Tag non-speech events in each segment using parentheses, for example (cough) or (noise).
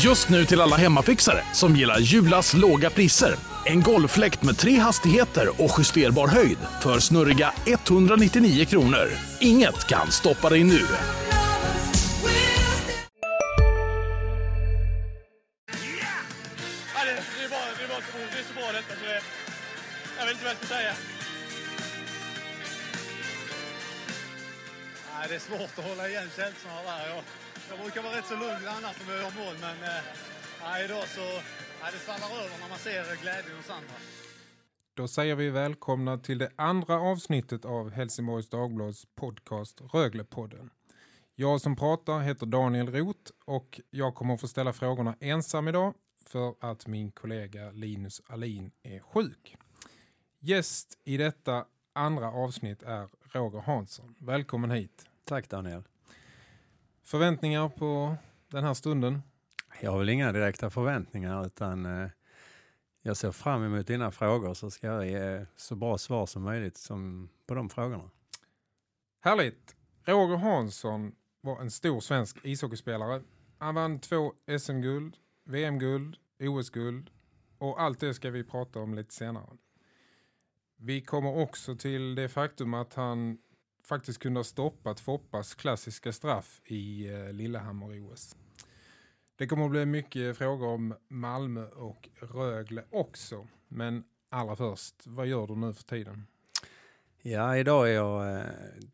Just nu till alla hemmafixare som gillar Julas låga priser. En golffläkt med tre hastigheter och justerbar höjd för snurriga 199 kronor. Inget kan stoppa dig nu. Det, är så, bra detta så jag vet inte vad jag ska säga. Nej, det är svårt att hålla igen känslorna där. Jag, jag brukar vara rätt så lugn annars när vi gör mål, men eh, idag så nej, det svallar över när man ser glädjen hos andra. Då säger vi välkomna till det andra avsnittet av Helsingborgs Dagblads podcast Röglepodden. Jag som pratar heter Daniel Roth och jag kommer att få ställa frågorna ensam idag för att min kollega Linus Alin är sjuk. Gäst i detta andra avsnitt är Roger Hansson. Välkommen hit. Tack Daniel. Förväntningar på den här stunden? Jag har väl inga direkta förväntningar utan eh, jag ser fram emot dina frågor så ska jag ge så bra svar som möjligt som på de frågorna. Härligt! Roger Hansson var en stor svensk ishockeyspelare. Han vann två SM-guld, VM-guld, OS-guld och allt det ska vi prata om lite senare. Vi kommer också till det faktum att han faktiskt kunde ha stoppat Foppas klassiska straff i eh, Lillehammer Lillehammer-OS. Det kommer att bli mycket frågor om Malmö och Rögle också. Men allra först, vad gör du nu för tiden? Ja, idag är jag eh,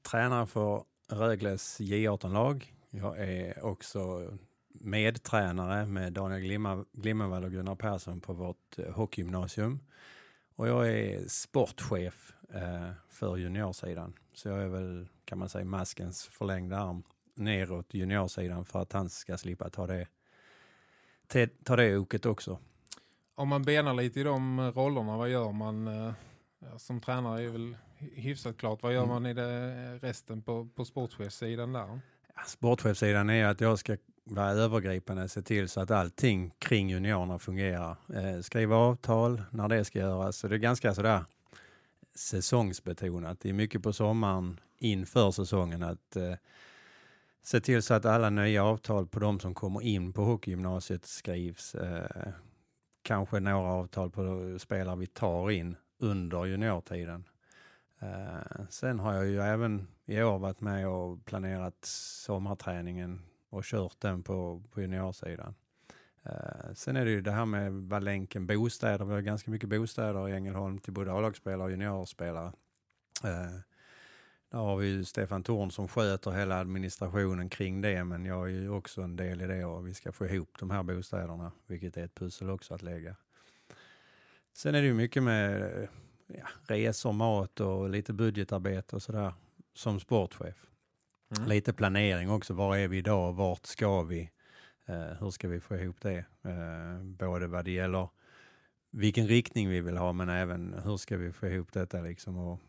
tränare för Rögles J18-lag. Jag är också medtränare med Daniel Glimma, och Gunnar Persson på vårt eh, hockeygymnasium. Och jag är sportchef eh, för juniorsidan. Så jag är väl, kan man säga, maskens förlängda arm neråt juniorsidan för att han ska slippa ta det, ta det oket också. Om man benar lite i de rollerna, vad gör man eh, som tränare är väl hyfsat klart. Vad gör Mm. man i det, resten på, på sportchefssidan där? Ja, Sportchefsidan är att jag ska vara övergripande, se till så att allting kring juniorerna fungerar. Eh, skriva avtal när det ska göras. Så det är ganska sådär säsongsbetonat. Det är mycket på sommaren inför säsongen att eh, se till så att alla nya avtal på de som kommer in på hockeygymnasiet skrivs. Eh, kanske några avtal på spelare vi tar in under juniortiden. Eh, sen har jag ju även i år varit med och planerat sommarträningen och kört den på, på juniorsidan. Eh, sen är det ju det här med vad länken bostäder. Vi har ganska mycket bostäder i Ängelholm till både A-lagsspelare och juniorspelare. Eh, där har vi ju Stefan Thorn som sköter hela administrationen kring det men jag är ju också en del i det och vi ska få ihop de här bostäderna vilket är ett pussel också att lägga. Sen är det ju mycket med eh, ja, resor, mat och lite budgetarbete och sådär som sportchef. Mm. Lite planering också. Var är vi idag? Vart ska vi? Eh, hur ska vi få ihop det? Eh, både vad det gäller vilken riktning vi vill ha men även hur ska vi få ihop detta liksom och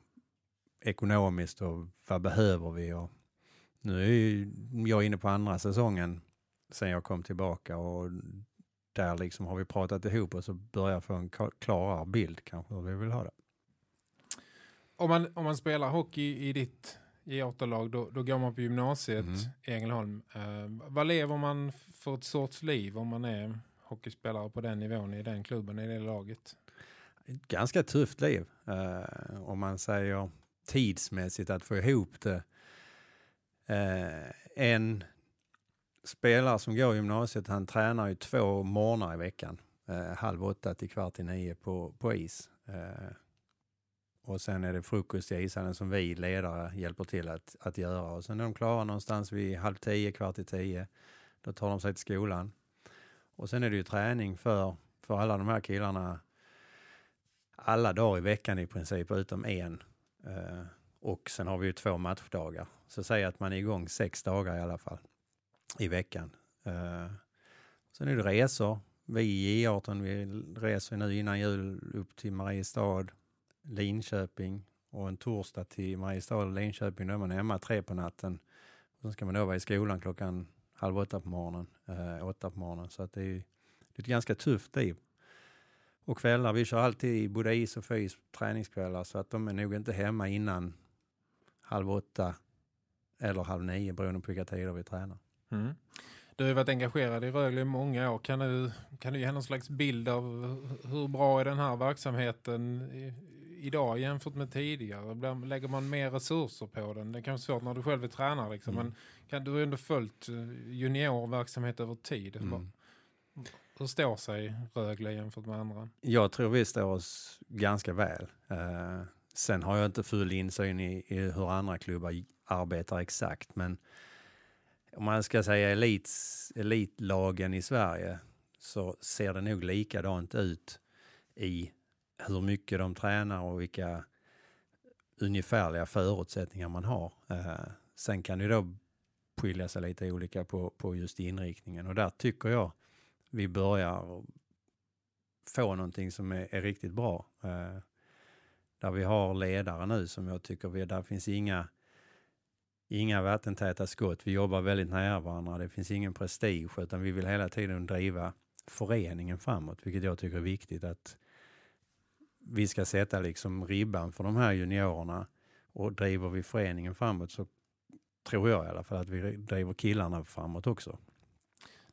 ekonomiskt och vad behöver vi? Och nu är ju jag inne på andra säsongen sen jag kom tillbaka och där liksom har vi pratat ihop och så börjar få en klarare bild kanske hur vi vill ha det. Om man, om man spelar hockey i ditt J8-lag då, då går man på gymnasiet Mm. i Ängelholm. Eh, vad lever man för ett sorts liv om man är hockeyspelare på den nivån i den klubben, i det laget? ett ganska tufft liv. Eh, om man säger tidsmässigt att få ihop det. Eh, en spelare som går i gymnasiet, han tränar ju två morgnar i veckan. Eh, halv åtta till kvart i nio på, på is. Eh, och sen är det frukost i ishallen som vi ledare hjälper till att, att göra. Och sen är de klara någonstans vid halv tio, kvart i tio. Då tar de sig till skolan. Och sen är det ju träning för, för alla de här killarna alla dagar i veckan i princip, utom en. Eh, och sen har vi ju två matchdagar. Så säg att man är igång sex dagar i alla fall i veckan. Eh, sen är det resor. Vi i J18, vi reser nu innan jul upp till Mariestad, Linköping och en torsdag till Mariestad och Linköping. Då är man hemma tre på natten. Sen ska man då vara i skolan klockan halv åtta på morgonen, eh, åtta på morgonen. Så att det är, det är ett ganska tufft liv. Och kvällar, vi kör alltid både is och fys träningskvällar så att de är nog inte hemma innan halv åtta eller halv nio beroende på vilka tider vi tränar. Mm. Du har varit engagerad i Rögle i många år. Kan du, kan du ge någon slags bild av hur bra är den här verksamheten i, idag jämfört med tidigare? Lägger man mer resurser på den? Det kan vara svårt när du själv är tränare. Liksom. Mm. Men kan du ändå följt eh, juniorverksamhet över tid? Mm. Hur står sig Rögle jämfört med andra? Jag tror vi står oss ganska väl. Uh, sen har jag inte full insyn i, i hur andra klubbar arbetar exakt, men om man ska säga elits, elitlagen i Sverige så ser det nog likadant ut i hur mycket de tränar och vilka ungefärliga förutsättningar man har. Eh, sen kan det då skilja sig lite olika på, på just inriktningen och där tycker jag vi börjar få någonting som är, är riktigt bra. Eh, där vi har ledare nu som jag tycker vi, där finns inga inga vattentäta skott. Vi jobbar väldigt nära varandra. Det finns ingen prestige utan vi vill hela tiden driva föreningen framåt, vilket jag tycker är viktigt att vi ska sätta liksom ribban för de här juniorerna och driver vi föreningen framåt så tror jag i alla fall att vi driver killarna framåt också.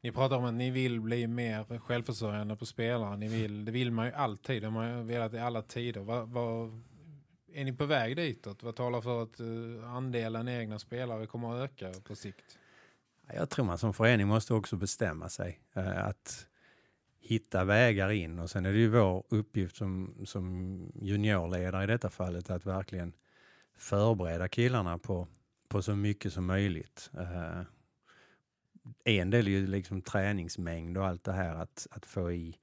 Ni pratar om att ni vill bli mer självförsörjande på spelare. Ni vill, det vill man ju alltid. Det har man velat i alla tider. Vad, vad, är ni på väg ditåt? Vad talar för att uh, andelen egna spelare kommer att öka på sikt? Jag tror man som förening måste också bestämma sig. Uh, att hitta vägar in och sen är det ju vår uppgift som, som juniorledare i detta fallet att verkligen förbereda killarna på, på så mycket som möjligt. Uh, en del är ju liksom träningsmängd och allt det här att, att få i,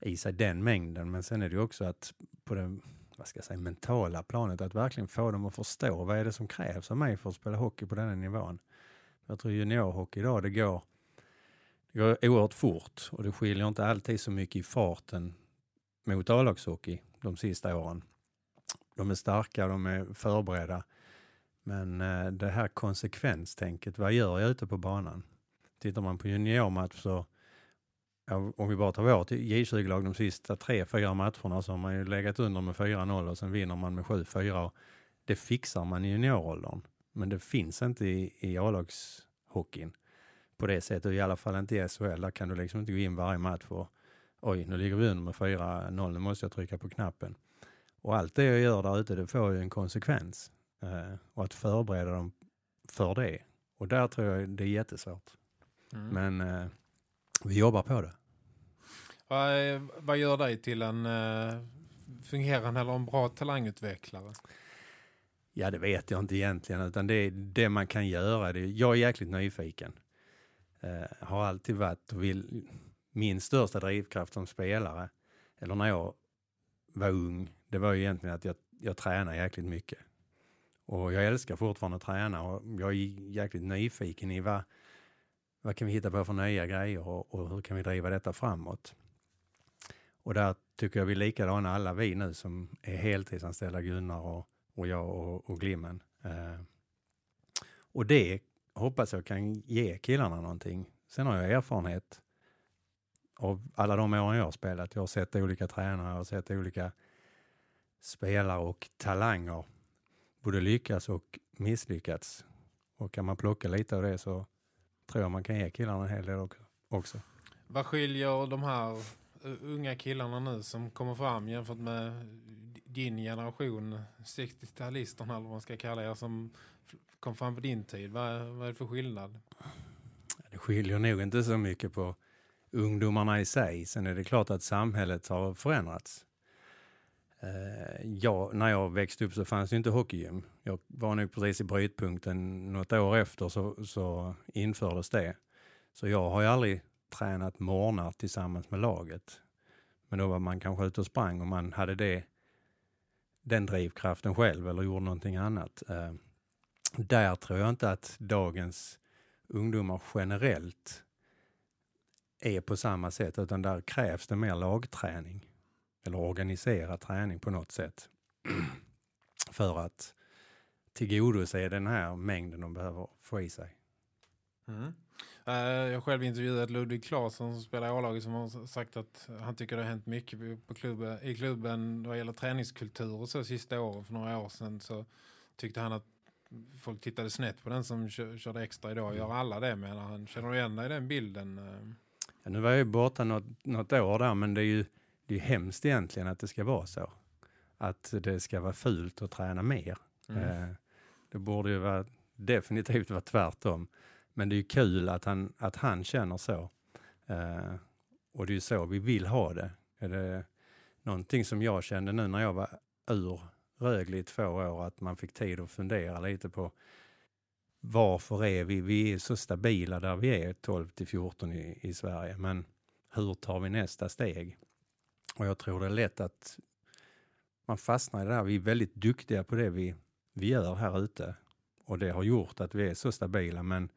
i sig den mängden men sen är det ju också att på den vad ska jag säga, mentala planet att verkligen få dem att förstå vad är det som krävs av mig för att spela hockey på den här nivån. Jag tror juniorhockey idag det går det går oerhört fort och det skiljer inte alltid så mycket i farten mot A-lagshockey de sista åren. De är starka, de är förberedda. Men eh, det här konsekvenstänket, vad gör jag ute på banan? Tittar man på juniormatch så, om vi bara tar vårt J20-lag de sista tre, fyra matcherna så har man ju legat under med 4-0 och sen vinner man med 7-4. Det fixar man i junioråldern. Men det finns inte i, i A-lagshockeyn på det sättet, i alla fall inte i SHL. Där kan du liksom inte gå in varje match och oj, nu ligger vi under med 4-0, nu måste jag trycka på knappen. Och allt det jag gör där ute, det får ju en konsekvens. Eh, och att förbereda dem för det. Och där tror jag det är jättesvårt. Mm. Men eh, vi jobbar på det. Vad, vad gör dig till en eh, fungerande eller en bra talangutvecklare? Ja, det vet jag inte egentligen, utan det är det man kan göra. Det, jag är jäkligt nyfiken. Eh, har alltid varit och vill, min största drivkraft som spelare, eller när jag var ung, det var ju egentligen att jag, jag tränar jäkligt mycket. Och jag älskar fortfarande att träna och jag är jäkligt nyfiken i vad, vad kan vi hitta på för nya grejer och, och hur kan vi driva detta framåt. Och där tycker jag vi är likadana alla vi nu som är heltidsanställda Gunnar och, och jag och, och Glimmen. Eh, och det hoppas jag kan ge killarna någonting. Sen har jag erfarenhet av alla de åren jag har spelat. Jag har sett olika tränare, jag har sett olika spelare och talanger både lyckas och misslyckats. Och kan man plocka lite av det så tror jag man kan ge killarna en hel del också. Vad skiljer de här eh, unga killarna nu som kommer fram jämfört med din generation, 60-talisterna eller vad man ska kalla er, som kom fram på din tid? Vad, vad är det för skillnad? Det skiljer nog inte så mycket på ungdomarna i sig. Sen är det klart att samhället har förändrats. Eh, jag, när jag växte upp så fanns det inte hockeygym. Jag var nog precis i brytpunkten. Något år efter så, så infördes det. Så jag har ju aldrig tränat morgnar tillsammans med laget. Men då var man kanske ute och sprang och man hade det, den drivkraften själv eller gjorde någonting annat. Eh, där tror jag inte att dagens ungdomar generellt är på samma sätt utan där krävs det mer lagträning eller organiserad träning på något sätt (clears throat) för att tillgodose den här mängden de behöver få i sig. Mm. Eh, jag har själv intervjuat Ludvig Claesson som spelar i A-laget som har sagt att han tycker det har hänt mycket på klubben, i klubben vad gäller träningskultur och så sista åren. För några år sedan så tyckte han att folk tittade snett på den som kö- körde extra idag. Gör alla det menar han? Känner du igen dig i den bilden? eh? Ja, nu var jag ju borta något, något år där, men det är ju det är hemskt egentligen att det ska vara så. Att det ska vara fult att träna mer. Mm. Eh, det borde ju vara, definitivt vara tvärtom. Men det är ju kul att han, att han känner så. Eh, och det är ju så vi vill ha det. Är det någonting som jag kände nu när jag var ur Rögle i två år, att man fick tid att fundera lite på varför är vi, vi är så stabila där vi är 12 till 14 i, i Sverige, men hur tar vi nästa steg? Och jag tror det är lätt att man fastnar i det här. Vi är väldigt duktiga på det vi, vi gör här ute och det har gjort att vi är så stabila, men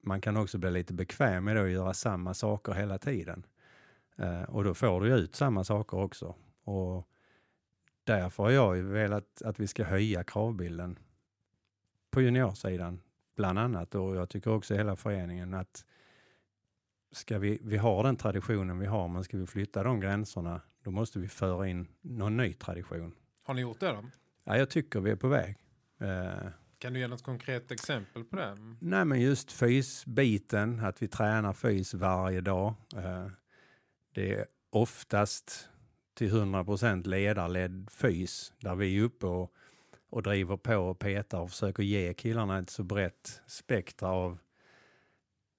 man kan också bli lite bekväm med det att göra samma saker hela tiden. Eh, och då får du ju ut samma saker också. Och därför har jag velat att vi ska höja kravbilden på juniorsidan bland annat och jag tycker också hela föreningen att ska vi, vi har den traditionen vi har men ska vi flytta de gränserna då måste vi föra in någon ny tradition. Har ni gjort det då? Ja, jag tycker vi är på väg. Eh, Kan du ge något konkret exempel på det? Nej, men just fysbiten, att vi tränar fys varje dag. Eh, det är oftast till 100 procent ledarledd fys där vi är uppe och, och driver på och petar och försöker ge killarna ett så brett spektra av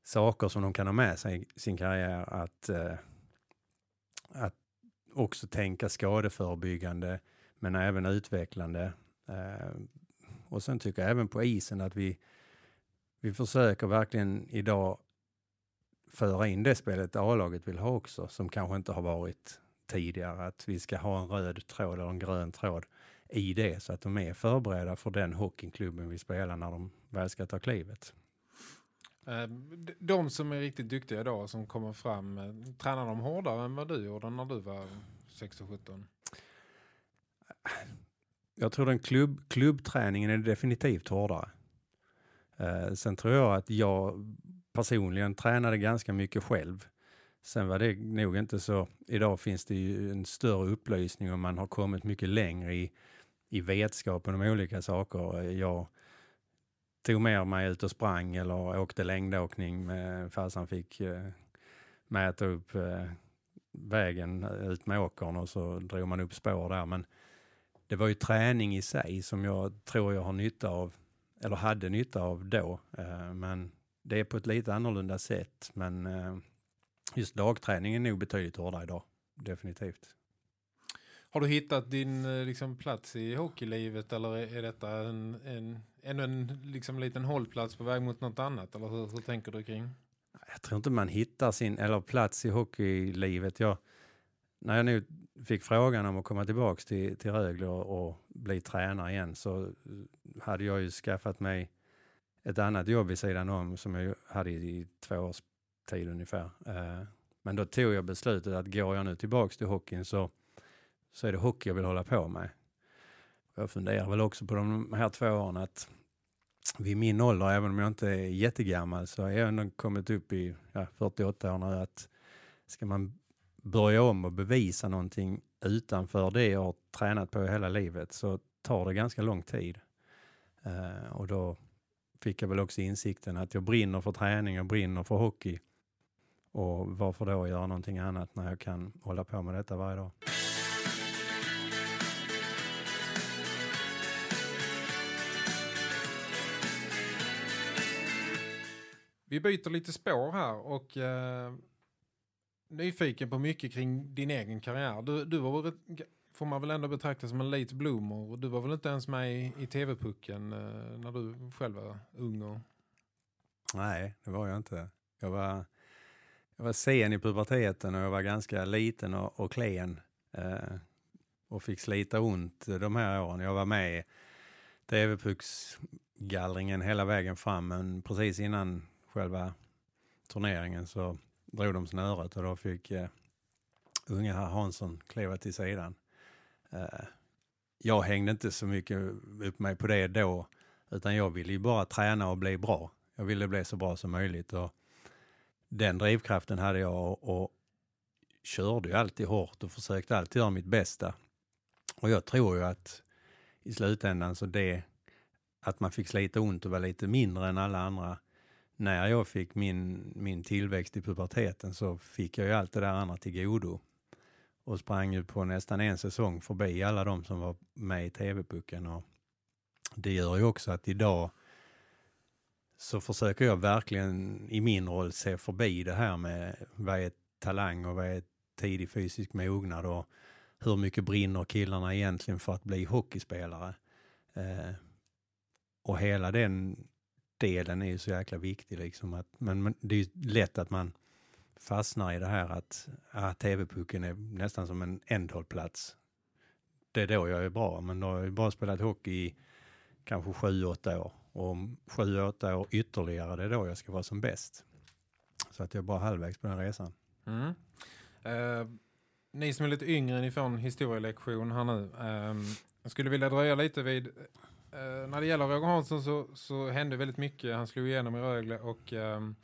saker som de kan ha med sig i sin karriär. Att, eh, att också tänka skadeförebyggande men även utvecklande. Eh, och sen tycker jag även på isen att vi, vi försöker verkligen idag föra in det spelet A-laget vill ha också, som kanske inte har varit tidigare. Att vi ska ha en röd tråd eller en grön tråd i det så att de är förberedda för den hockeyklubben vi spelar när de väl ska ta klivet. Eh, De som är riktigt duktiga idag som kommer fram, eh, tränar de hårdare än vad du gjorde när du var 16-17? Jag tror den klubb, klubbträningen är definitivt hårdare. Eh, sen tror jag att jag personligen tränade ganska mycket själv. Sen var det nog inte så. Idag finns det ju en större upplysning och man har kommit mycket längre i, i vetskapen om olika saker. Jag tog med mig ut och sprang eller åkte längdåkning med, farsan fick eh, mäta upp eh, vägen ut med åkern och så drog man upp spår där. Men det var ju träning i sig som jag tror jag har nytta av, eller hade nytta av då. Eh, men det är på ett lite annorlunda sätt. Men eh, just dagträning är nog betydligt hårdare idag. Definitivt. Har du hittat din eh, liksom, plats i hockeylivet eller är detta en, en, ännu en liksom, liten hållplats på väg mot något annat? Eller hur, hur tänker du kring? Jag tror inte man hittar sin eller plats i hockeylivet. Jag, när jag nu fick frågan om att komma tillbaka till, till Rögle och, och bli tränare igen så eh, hade jag ju skaffat mig ett annat jobb vid sidan om som jag hade i två års tid ungefär. Eh, men då tog jag beslutet att går jag nu tillbaks till hockeyn så, så är det hockey jag vill hålla på med. Jag funderar väl också på de här två åren att vid min ålder, även om jag inte är jättegammal, så har jag ändå kommit upp i ja, 48 år nu att ska man börja om och bevisa någonting utanför det jag har tränat på hela livet så tar det ganska lång tid. Eh, och då fick jag väl också insikten att jag brinner för träning och brinner för hockey. Och varför då göra någonting annat när jag kan hålla på med detta varje dag? Vi byter lite spår här och eh, nyfiken på mycket kring din egen karriär. Du, du var väl, får man väl ändå betrakta som en late bloomer. Du var väl inte ens med i, i tv-pucken eh, när du själv var ung? Och... Nej, det var jag inte. Jag var, jag var sen i puberteten och jag var ganska liten och, och klen. Eh, och fick slita ont de här åren. Jag var med i TV-pucksgallringen hela vägen fram men precis innan själva turneringen så drog de snöret och då fick eh, unga herr Hansson kliva till sidan. Eh, jag hängde inte så mycket upp mig på det då utan jag ville ju bara träna och bli bra. Jag ville bli så bra som möjligt och den drivkraften hade jag och, och körde ju alltid hårt och försökte alltid göra mitt bästa. Och jag tror ju att i slutändan så det att man fick slita ont och vara lite mindre än alla andra. När jag fick min, min tillväxt i puberteten så fick jag ju allt det där andra till godo och sprang ju på nästan en säsong förbi alla de som var med i TV-pucken. det gör ju också att idag så försöker jag verkligen i min roll se förbi det här med vad är talang och vad är tidig fysisk mognad och hur mycket brinner killarna egentligen för att bli hockeyspelare. Eh, och hela den delen är ju så jäkla viktig liksom. Att, men, men det är ju lätt att man fastnar i det här att ah, TV-pucken är nästan som en ändhållplats. Det är då jag är bra, men då har jag bara spelat hockey i kanske sju, åtta år. Om sju, åtta år ytterligare, det är då jag ska vara som bäst. Så att jag är bara halvvägs på den resan. Mm. Uh, ni som är lite yngre, ni får en historielektion här nu. Uh, jag skulle vilja dröja lite vid Uh, när det gäller Roger Hansson så, så hände väldigt mycket. Han slog igenom i Rögle och ehm,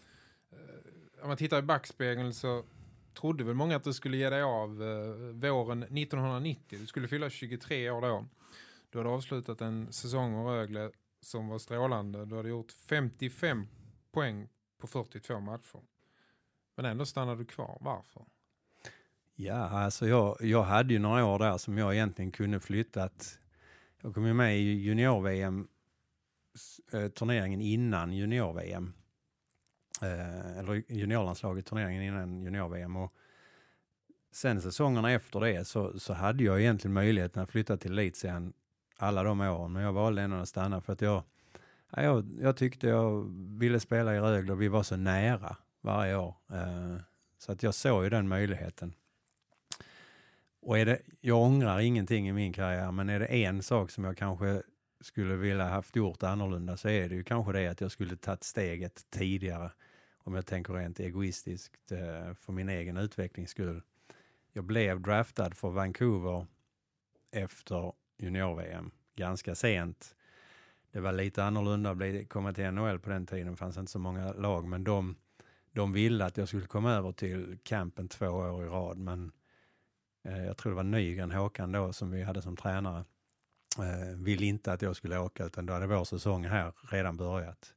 eh, om man tittar i backspegeln så trodde väl många att du skulle ge dig av våren 1990. Du skulle fylla 23 år då. Du hade avslutat en säsong i Rögle som var strålande. Du hade gjort 55 poäng på 42 matcher. Men ändå stannade du kvar. Varför? Ja, alltså jag, jag hade ju några år där som jag egentligen kunde flyttat jag kom ju med i junior-VM, eh, turneringen innan junior-VM. Eh, eller juniorlandslaget, turneringen innan junior-VM. Och sen säsongerna efter det så, så hade jag egentligen möjligheten att flytta till elitserien alla de åren. Men jag valde ändå att stanna för att jag, jag, jag tyckte jag ville spela i Rögle och vi var så nära varje år. Eh, så att jag såg ju den möjligheten. Och är det, jag ångrar ingenting i min karriär, men är det en sak som jag kanske skulle vilja haft gjort annorlunda så är det ju kanske det att jag skulle tagit steget tidigare. Om jag tänker rent egoistiskt eh, för min egen utvecklings skull. Jag blev draftad för Vancouver efter junior-VM ganska sent. Det var lite annorlunda att komma till NHL på den tiden, det fanns inte så många lag, men de, de ville att jag skulle komma över till campen två år i rad, men Eh, jag tror det var Nygren Håkan då som vi hade som tränare, eh, ville inte att jag skulle åka utan då hade vår säsong här redan börjat.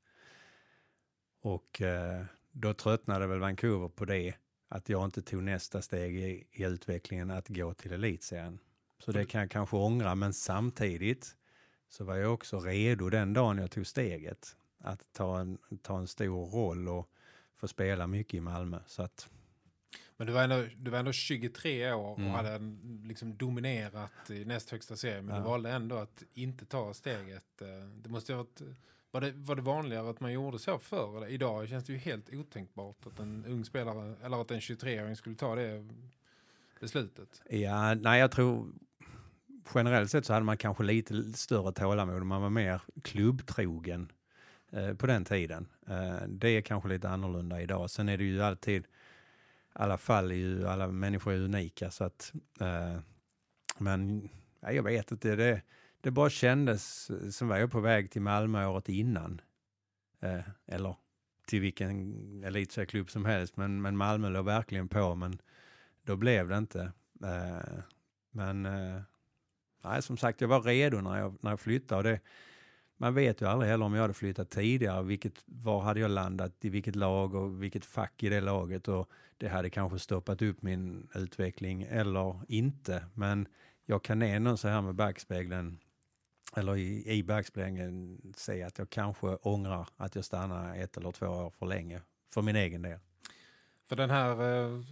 Och eh, då tröttnade väl Vancouver på det, att jag inte tog nästa steg i, i utvecklingen att gå till elitserien. Så det kan jag kanske ångra, men samtidigt så var jag också redo den dagen jag tog steget att ta en, ta en stor roll och få spela mycket i Malmö. Så att men du var ändå, du var ändå 23 år och mm. hade liksom dominerat i näst högsta serien. Men ja. du valde ändå att inte ta steget. Eh, det måste ha varit, var, det, var det vanligare att man gjorde så förr? Eller idag känns det ju helt otänkbart att en ung spelare eller att en 23-åring skulle ta det beslutet. Ja, nej jag tror generellt sett så hade man kanske lite större tålamod. Man var mer klubbtrogen eh, på den tiden. Eh, det är kanske lite annorlunda idag. Sen är det ju alltid alla fall är ju, alla människor är unika så att, eh, men ja, jag vet inte, det, det bara kändes som var jag på väg till Malmö året innan. Eh, eller till vilken elitserieklubb som helst, men, men Malmö låg verkligen på, men då blev det inte. Eh, men eh, nej, som sagt, jag var redo när jag, när jag flyttade och det, man vet ju aldrig heller om jag hade flyttat tidigare, vilket, var hade jag landat, i vilket lag och vilket fack i det laget och det hade kanske stoppat upp min utveckling eller inte. Men jag kan ändå så här med backspegeln, eller i, i backspegeln, säga att jag kanske ångrar att jag stannar ett eller två år för länge, för min egen del. För den här eh,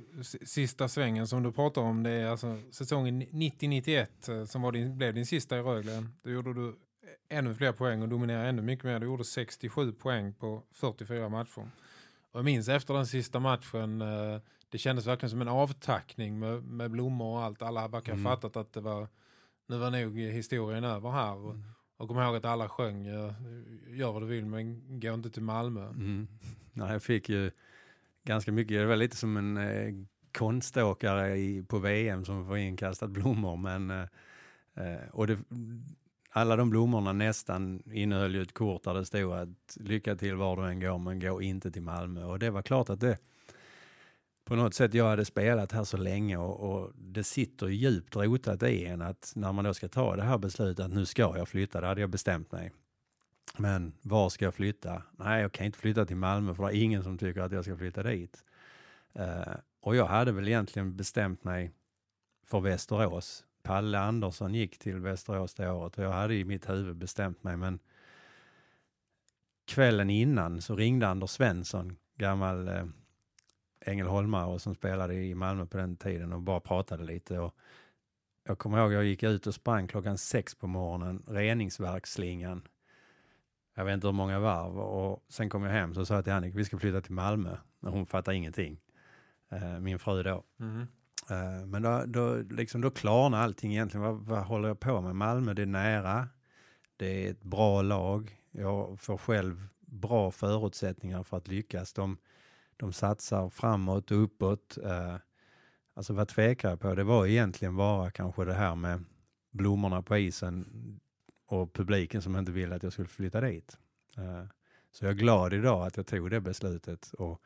sista svängen som du pratar om, det är alltså säsongen 90-91 eh, som var din, blev din sista i Rögle. Då gjorde du ännu fler poäng och dominerade ännu mycket mer. Du gjorde 67 poäng på 44 matcher. Och jag minns efter den sista matchen, eh, det kändes verkligen som en avtackning med, med blommor och allt. Alla verkar mm. fattat att det var, nu var nog historien över här. Mm. Och kom ihåg att alla sjöng, gör vad du vill men gå inte till Malmö. Mm. Nej, jag fick ju ganska mycket, det var lite som en eh, konståkare i, på VM som får inkastat blommor. Men, eh, eh och det, alla de blommorna nästan innehöll ju ett kort där det stod att lycka till var du än går men gå inte till Malmö. Och det var klart att det på något sätt jag hade spelat här så länge och, och det sitter djupt rotat i en att när man då ska ta det här beslutet att nu ska jag flytta, det hade jag bestämt mig. Men var ska jag flytta? Nej, jag kan inte flytta till Malmö för det är ingen som tycker att jag ska flytta dit. Eh, och jag hade väl egentligen bestämt mig för Västerås. Palle Andersson gick till Västerås det året och jag hade i mitt huvud bestämt mig men kvällen innan så ringde Anders Svensson, gammal eh, Ängelholmare som spelade i Malmö på den tiden och bara pratade lite. Och jag kommer ihåg jag gick ut och sprang klockan sex på morgonen, reningsverksslingan. Jag vet inte hur många varv och sen kom jag hem så sa jag till Annika vi ska flytta till Malmö. Men hon fattade ingenting. Eh, min fru då. Mm. Eh, men då, då, liksom, då klarnar allting egentligen. Vad, vad håller jag på med? Malmö, det är nära. Det är ett bra lag. Jag får själv bra förutsättningar för att lyckas. De, de satsar framåt och uppåt. Eh, alltså vad tvekar jag på? Det var egentligen bara kanske det här med blommorna på isen och publiken som inte ville att jag skulle flytta dit. Eh, så jag är glad idag att jag tog det beslutet. Och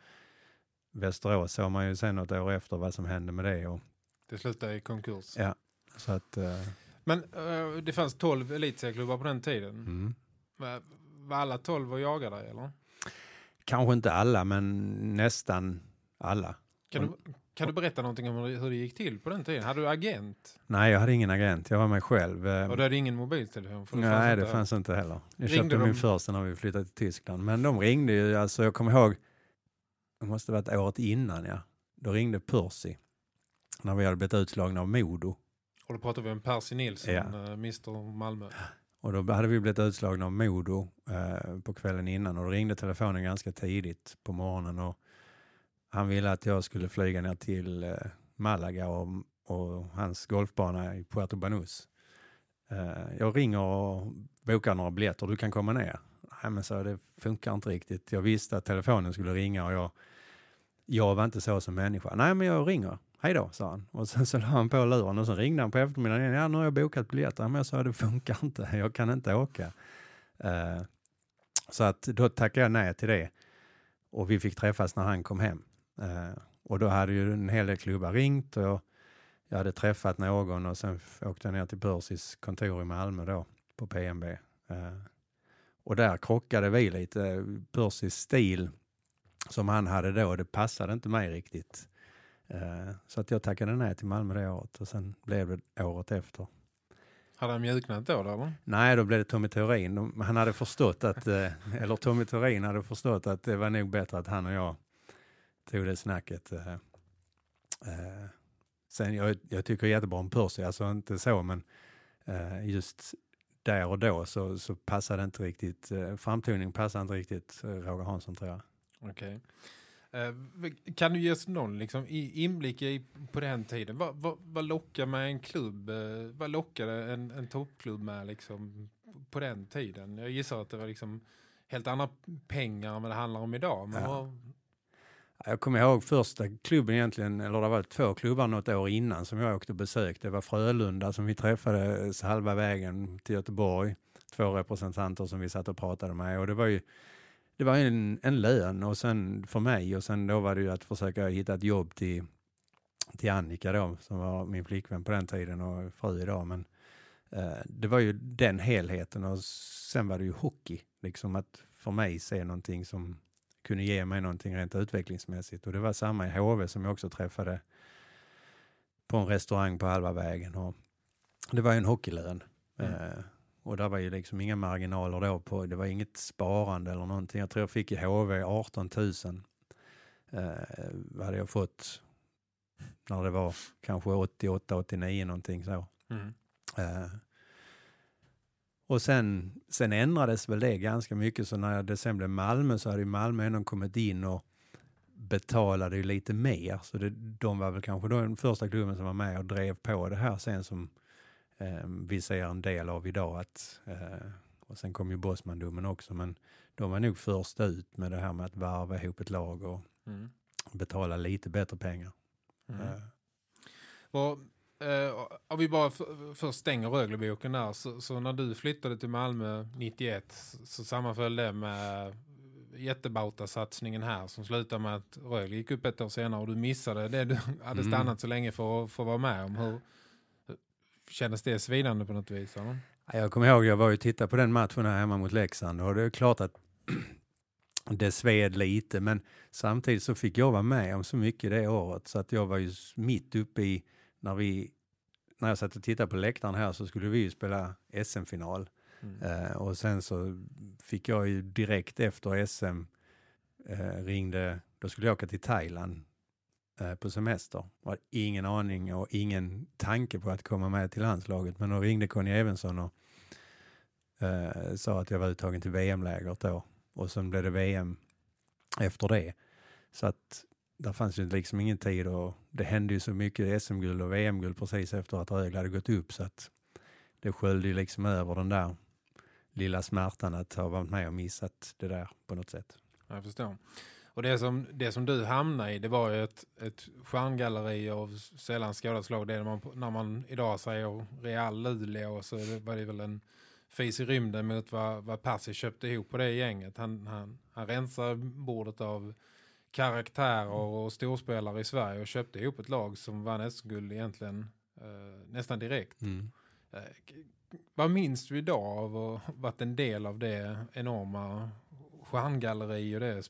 Västerås såg man ju sen något år efter vad som hände med det. Och, Det slutade i konkurs. ja, så att, eh, Men eh, det fanns 12 elitserieklubbar på den tiden. mm. Var- Var alla 12 och jagade eller? Kanske inte alla, men nästan alla. Kan, du, kan du berätta någonting om hur det- det gick till på den tiden? Hade du agent? Nej, jag hade ingen agent. Jag var mig själv. Eh, Och du hade ingen mobiltelefon? För Nej, det inte- fanns inte heller. Jag Ringde köpte min de? första när vi flyttade till Tyskland. Men de ringde ju, alltså jag kommer ihåg, det måste ha varit året innan ja. Då ringde Percy. När vi hade blivit utslagna av Modo. Och då pratar vi om Percy Nilsson, Ja. eh, Mr Malmö. Och då hade vi blivit utslagna av Modo eh, på kvällen innan. Och då ringde telefonen ganska tidigt på morgonen. Och han ville att jag skulle flyga ner till eh, Malaga och, och hans golfbana i Puerto Banús. Eh, jag ringer och bokar några biljetter. Du kan komma ner. Nej, men så det funkar inte riktigt. Jag visste att telefonen skulle ringa och jag, jag var inte så som människa. Nej, men jag ringer. Hej då, sa han. Och sen så la han på luren och så ringde han på eftermiddagen igen. Ja, nu har jag bokat biljetter. Men jag sa, det funkar inte. Jag kan inte åka. Eh, så att då tackade jag nej till det. Och vi fick träffas när han kom hem. Eh, och då hade ju en hel del klubbar ringt och jag hade träffat någon och sen åkte jag ner till Börsys kontor i Malmö då på PNB. Eh, och där krockade vi lite. Börsys stil som han hade då, det passade inte mig riktigt. Eh, så att jag tackade nej till Malmö det året och sen blev det året efter. Hade han mjuknat då eller? Nej, då blev det Tommy Theorin. Han hade förstått att, eller Tommy Theorin hade förstått att det var nog bättre att han och jag tog det snacket. eh, eh. Sen, jag, jag tycker jättebra om Percy, alltså inte så, men eh, just där och då så, så passade inte riktigt, eh, framtoning passade inte riktigt eh, Roger Hansson tror jag. Okej. Eh, kan du ge oss någon liksom, i, inblick i, på den tiden? Vad, vad, vad lockar med en klubb? Eh, vad lockade en, en toppklubb med liksom, på den tiden? Jag gissar att det var liksom helt andra pengar än vad det handlar om idag. Men Ja. vad, jag kommer ihåg första klubben egentligen, eller det var två klubbar något år innan som jag åkte och besökte. Det var Frölunda som vi träffade halva vägen till Göteborg. Två representanter som vi satt och pratade med och det var ju det var en, en lön och sen för mig och sen då var det ju att försöka hitta ett jobb till, till Annika då som var min flickvän på den tiden och fru idag. Men eh, det var ju den helheten och sen var det ju hockey. Liksom att för mig se någonting som kunde ge mig någonting rent utvecklingsmässigt. Och det var samma i HV som jag också träffade på en restaurang på halva vägen. Och det var ju en hockeylön. Mm. Eh, och där var ju liksom inga marginaler då på, det var inget sparande eller någonting. Jag tror jag fick i HV 18 000. Eh, hade jag fått när det var kanske 88, 89 någonting så. mm. Eh, och sen, sen ändrades väl det ganska mycket så när det sen blev Malmö så hade ju Malmö ändå kommit in och betalade ju lite mer. Så det, de var väl kanske då den första klubben som var med och drev på det här sen som eh, vi ser en del av idag. Att, eh, och sen kom ju Bosman-domen också men de var nog först ut med det här med att varva ihop ett lag och Mm. betala lite bättre pengar. Mm. Eh, Och, eh, om vi bara först stänger Rögleboken där. Så, så när du flyttade till Malmö 91 så, sammanföll det med jättebauta-satsningen här som slutade med att Rögle gick upp ett år senare och du missade det du (laughs) hade Mm. stannat så länge för, att- att vara med om. Hur, kändes det svidande på något vis? Eller? Jag kommer ihåg, jag var ju och tittade på den matchen här hemma mot Leksand och det är klart att (clears throat) det sved lite, men samtidigt så fick jag vara med om så mycket det året så att jag var ju mitt uppe i, när vi, när jag satt och tittade på läktaren här så skulle vi ju spela SM-final. Mm. Uh, och sen så fick jag ju direkt efter SM uh, ringde, då skulle jag åka till Thailand uh, på semester. Jag hade ingen aning och ingen tanke på att komma med till landslaget. Men då ringde Conny Evensson och sa att jag var uttagen till VM-lägret då och sen blev det VM efter det. Så att där fanns ju liksom ingen tid och det hände ju så mycket SM-guld och VM-guld precis efter att Rögle hade gått upp så att det sköljde ju liksom över den där lilla smärtan att ha varit med och missat det där på något sätt. Jag förstår. Och det som, det som du hamnade i, det var ju ett, ett stjärngalleri av sällan skådat slag. Det är när man, när man idag säger Real Luleå så var det väl en fis i rymden mot vad, vad Passi köpte ihop på det gänget. Han, han, han rensade bordet av karaktärer och storspelare i Sverige och köpte ihop ett lag som vann SM-guld egentligen eh, nästan direkt. Mm. Eh, vad minns du idag av att ha varit en del av det enorma stjärngalleri och det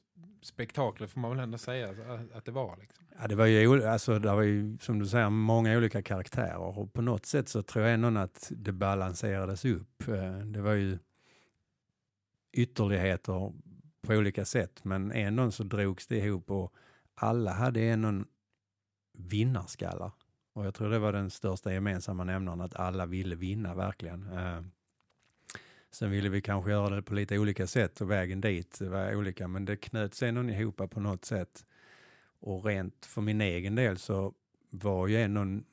spektaklet får man väl ändå säga att det var. Liksom. Ja, det var ju, alltså, det var ju som du säger många olika karaktärer och på något sätt så tror jag ändå att det balanserades upp. Eh, det var ju ytterligheter på olika sätt men ändå så drogs det ihop och alla hade ändå vinnarskallar. Och jag tror det var den största gemensamma nämnaren att alla ville vinna verkligen. Eh, Sen ville vi kanske göra det på lite olika sätt och vägen dit var olika, men det knöts ändå ihop på något sätt. Och rent för min egen del så var ju ändå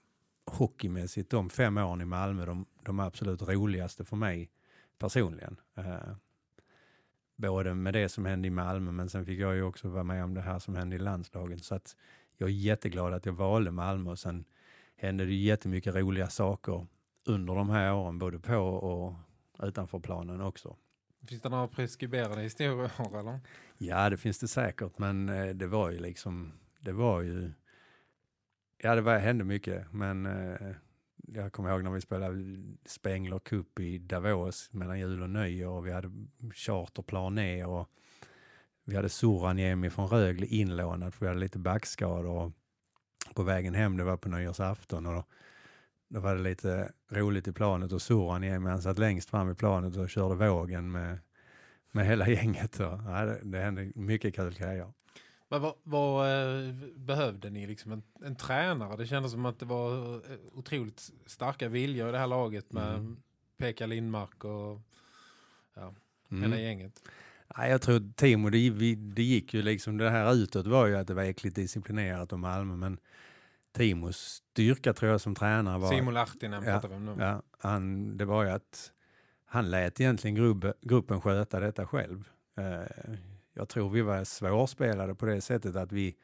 hockeymässigt de fem åren i Malmö de, de absolut roligaste för mig personligen. Eh, både med det som hände i Malmö men sen fick jag ju också vara med om det här som hände i landslagen. Så att jag är jätteglad att jag valde Malmö och sen hände det jättemycket roliga saker under de här åren, både på och utanför planen också. Finns det några preskriberade historier (laughs) eller? Ja, det finns det säkert, men eh, det var ju liksom, det var ju, ja det var, hände mycket, men eh, jag kommer ihåg när vi spelade Spengler Cup i Davos mellan jul och nyår och vi hade charterplan ner och vi hade Soraniemi från Rögle inlånad för vi hade lite backskador och på vägen hem, det var på nyårsafton och då då var det lite roligt i planet och Soraniemi han satt längst fram i planet och körde vågen med, med hela gänget. Och, ja, det, det hände mycket kul grejer. Men vad, vad eh, behövde ni? Liksom en, en, tränare? Det kändes som att det var eh, otroligt starka viljor i det här laget med mm. Pekka Lindmark och ja, mm. hela gänget. Ja, jag tror Timo, det, det gick ju liksom, det här utåt var ju att det var äckligt disciplinerat och Malmö, men Timos styrka tror jag som tränare var... Simon Lahtinen ja, pratar vi om nu. Ja, han, det var ju att han lät egentligen grupp, gruppen sköta detta själv. Uh, jag tror vi var svårspelade på det sättet att vi,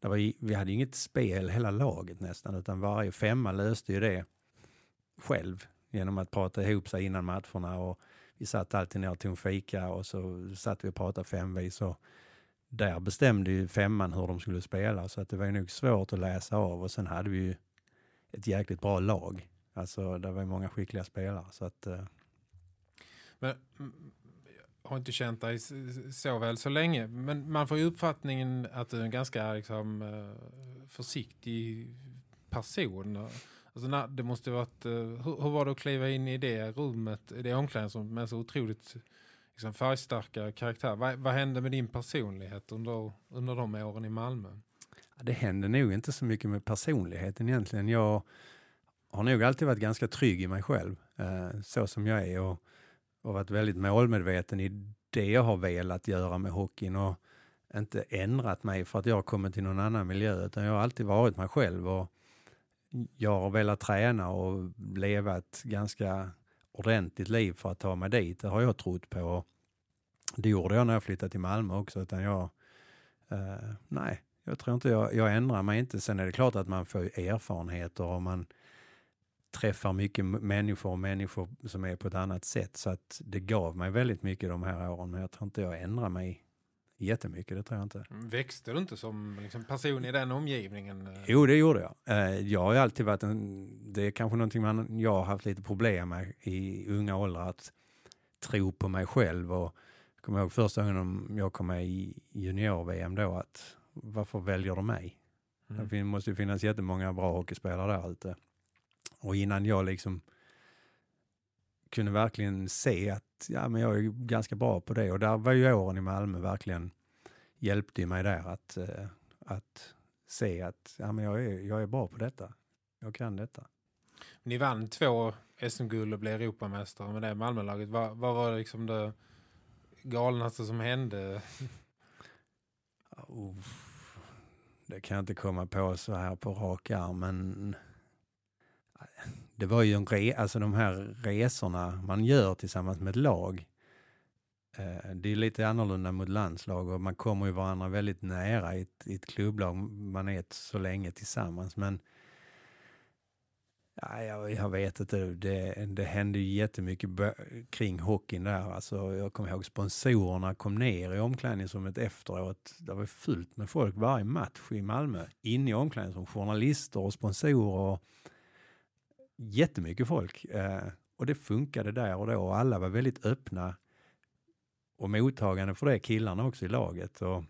var, vi hade inget spel hela laget nästan, utan varje femma löste ju det själv genom att prata ihop sig innan matcherna och vi satt alltid ner och tog en fika och så satt vi och pratade femvis och där bestämde ju femman hur de skulle spela så att det var ju nog svårt att läsa av och sen hade vi ju ett jäkligt bra lag. Alltså det var ju många skickliga spelare så att... Eh. Men har inte känt dig så väl så länge men man får ju uppfattningen att du är en ganska liksom, eh, försiktig person. Alltså, när, det måste varit, eh, hur, hur var det att kliva in i det rummet, i det omklädningsrummet med så otroligt liksom färgstarka karaktär. Vad, vad hände med din personlighet under, under de åren i Malmö? Det hände nog inte så mycket med personligheten egentligen. Jag har nog alltid varit ganska trygg i mig själv, eh, så som jag är och, och varit väldigt målmedveten i det jag har velat göra med hockeyn och inte ändrat mig för att jag har kommit till någon annan miljö utan jag har alltid varit mig själv och jag har velat träna och leva ett ganska ordentligt liv för att ta mig dit. Det har jag trott på. Det gjorde jag när jag flyttade till Malmö också. Utan jag, eh, nej, jag tror inte jag, jag ändrar mig inte. Sen är det klart att man får erfarenheter och man träffar mycket människor och människor som är på ett annat sätt. Så att det gav mig väldigt mycket de här åren. Men jag tror inte jag ändrar mig jättemycket, det tror jag inte. Växte du inte som liksom, person i den omgivningen? Jo, det gjorde jag. Eh, jag har alltid varit en, det är kanske någonting man, jag har haft lite problem med i unga åldrar, att tro på mig själv. Och jag kommer ihåg första gången jag kom med i junior-VM då, att varför väljer de mig? Mm. Det måste ju finnas jättemånga bra hockeyspelare där ute. Och innan jag liksom kunde verkligen se att ja, men jag är ganska bra på det och där var ju åren i Malmö verkligen hjälpte mig där att, uh, att se att ja, men jag, är, jag är bra på detta. Jag kan detta. Ni vann två SM-guld och blev Europamästare med det Malmölaget. Vad, vad var det liksom det galnaste som hände? Det kan jag inte komma på så här på rak arm, men det var ju en re, alltså de här resorna man gör tillsammans med ett lag. Eh, det är lite annorlunda mot landslag och man kommer ju varandra väldigt nära i ett, i ett klubblag. Man är ett så länge tillsammans. Men ja, jag, jag vet inte, det, det hände ju jättemycket kring hockeyn där. Alltså, jag kommer ihåg sponsorerna kom ner i omklädningsrummet efteråt. Det var fullt med folk varje match i Malmö. Inne i omklädningsrummet, journalister och sponsorer. Och, jättemycket folk. Eh, och det funkade där och då och alla var väldigt öppna och mottagande för det, killarna också i laget. Och,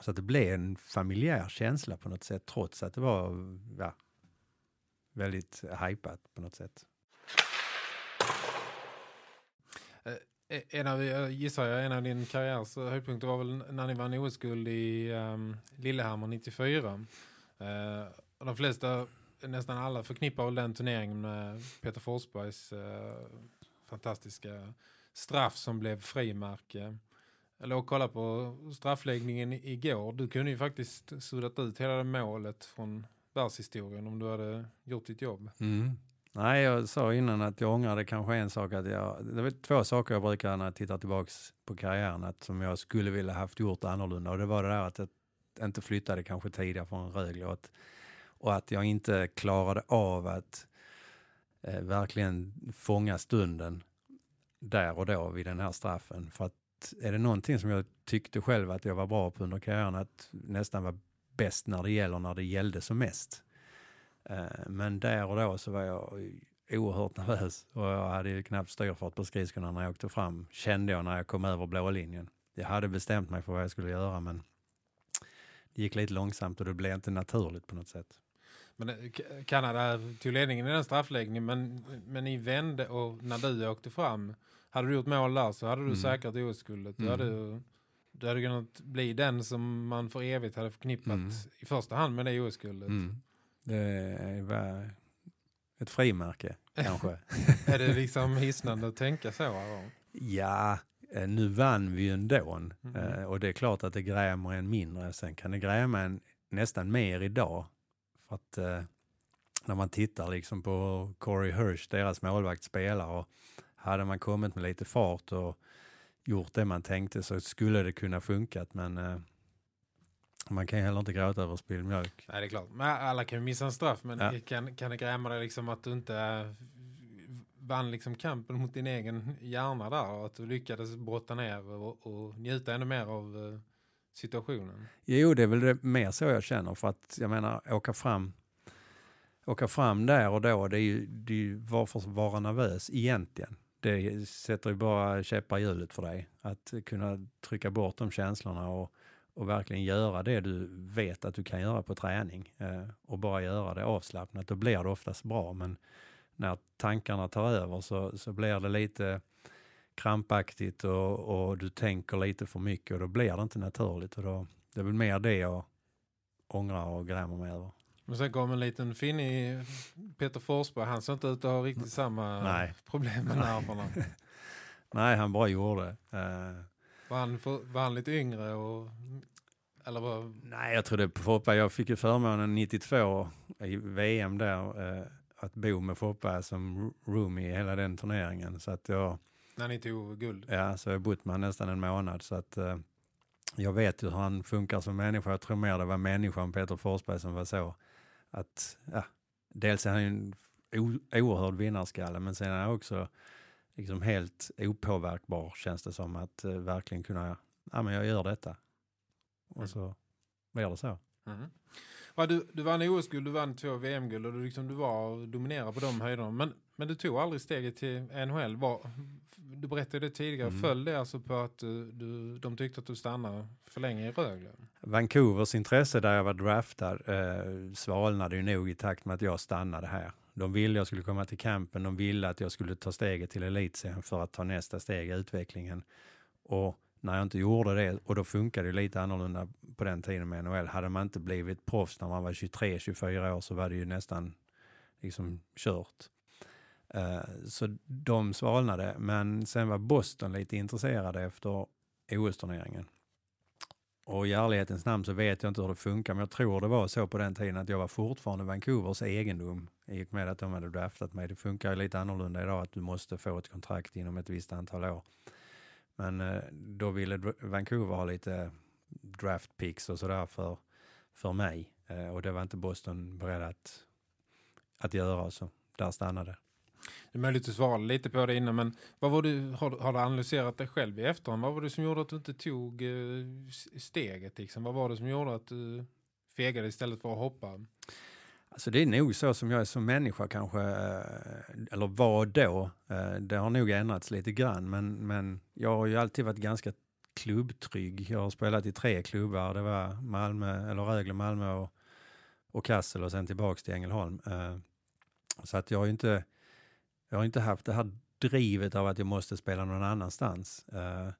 så att det blev en familjär känsla på något sätt, trots att det var ja, väldigt hypat på något sätt. Eh, eh, en av, jag gissar jag, en av din karriärs höjdpunkter var väl när ni vann OS-guld i um, Lillehammer 94. Uh, eh, och de flesta nästan alla förknippar väl den turneringen med Peter Forsbergs eh, fantastiska straff som blev frimärke. Jag låg och kollade på straffläggningen igår. Du kunde ju faktiskt suddat ut hela det målet från världshistorien om du hade gjort ditt jobb. Mm. Nej, jag sa innan att jag ångrade kanske en sak. Att jag, det är två saker jag brukar när jag tittar tillbaka på karriären att som jag skulle vilja haft gjort annorlunda. Och det var det där att jag inte flyttade kanske tidigare från Rögle. Och att och att jag inte klarade av att eh, verkligen fånga stunden där och då vid den här straffen. För att är det någonting som jag tyckte själv att jag var bra på under karriären, att nästan var bäst när det gäller när det gällde som mest. Eh, men där och då så var jag oerhört nervös och jag hade ju knappt styrfart på skridskorna när jag åkte fram, kände jag när jag kom över blå linjen. Jag hade bestämt mig för vad jag skulle göra men det gick lite långsamt och det blev inte naturligt på något sätt. Men eh, Kanada tog ledningen i den straffläggningen men, men ni vände och när du åkte fram hade du gjort mål där så hade du mm. säkrat OS-guldet. Du, mm. hade, du hade kunnat bli den som man för evigt hade förknippat mm. i första hand med det OS-guldet. Mm. Det var ett frimärke (laughs) kanske. är det liksom hisnande att tänka så? Här? Ja, eh, nu vann vi ju ändå. Mm. Eh, och det är klart att det grämer en mindre. Sen kan det gräma en nästan mer idag för att eh, när man tittar liksom på Corey Hirsch, deras målvakt spelar och hade man kommit med lite fart och gjort det man tänkte så skulle det kunna funkat men eh, man kan ju heller inte gråta över spilld mjölk. Nej det är klart, men alla kan ju missa en straff men ja. kan, kan det gräma dig liksom att du inte äh, vann liksom kampen mot din egen hjärna där och att du lyckades brotta ner och, och njuta ännu mer av äh, situationen? Jo, det är väl det mer så jag känner för att jag menar åka fram åka fram där och då, det är ju, det är ju varför vara nervös egentligen. Det sätter ju bara käppar i hjulet för dig. Att kunna trycka bort de känslorna och, och verkligen göra det du vet att du kan göra på träning. Eh, och bara göra det avslappnat, då blir det oftast bra. Men när tankarna tar över så, så blir det lite krampaktigt och, och, du tänker lite för mycket och då blir det inte naturligt. Och då, det är väl mer det jag ångrar och grämer mig över. Men sen kom en liten finnig Peter Forsberg. Han ser inte ut att ha riktigt samma Nej. problem med nerverna. (laughs) Nej, han bara gjorde det. Uh, var, han för, var han lite yngre? Och, eller var... Nej, jag tror det på Foppa. Jag fick ju förmånen 92 i VM där uh, att bo med Foppa som roomie i hela den turneringen. Så att jag när ni tog guld? Ja, så jag har bott med nästan en månad. Så att uh, jag vet ju hur han funkar som människa. Jag tror mer det var människan Peter Forsberg som var så. Att, ja, dels är han ju en oerhörd vinnarskalle men sen är han också liksom helt opåverkbar känns det som att uh, verkligen kunna, ja men jag gör detta. Och så blir det så. Mm. Ja, du, du vann OS-guld, du vann två VM-guld och du, liksom, du var dominerad på de höjderna. Men, men du tog aldrig steget till NHL. Var, du berättade det tidigare. Mm. Föll det alltså på att du, de tyckte att du stannade för länge i Rögle? Vancouvers intresse där jag var draftad eh, svalnade ju nog i takt med att jag stannade här. De ville jag skulle komma till campen, de ville att jag skulle ta steget till elitserien för att ta nästa steg i utvecklingen. Och när jag inte gjorde det, och då funkade det lite annorlunda på den tiden med NHL, hade man inte blivit proffs när man var 23-24 år så var det ju nästan liksom kört. Eh, så de svalnade, men sen var Boston lite intresserade efter OS-turneringen. Och i ärlighetens namn så vet jag inte hur det funkar, men jag tror det var så på den tiden att jag var fortfarande Vancouvers egendom i och med att de hade draftat mig. Det funkar ju lite annorlunda idag att du måste få ett kontrakt inom ett visst antal år. Men eh, då ville Vancouver ha lite draft picks och sådär för, för mig. Eh, och det var inte Boston beredd att, att göra, så där stannade det. Är möjligt att svara svarade lite på det innan, men vad var du, har, har du analyserat dig själv i efterhand? Vad var det som gjorde att du inte tog eh, steget? Liksom? Vad var det som gjorde att du fegade istället för att hoppa? Alltså det är nog så som jag är som människa kanske, eh, eller var då. Eh, det har nog ändrats lite grann, men, men jag har ju alltid varit ganska klubbtrygg. Jag har spelat i tre klubbar. Det var Malmö, eller Rögle, Malmö och, och Kassel och sen tillbaks till Ängelholm. Så att jag har ju inte, jag har inte haft det här drivet av att jag måste spela någon annanstans. Eh,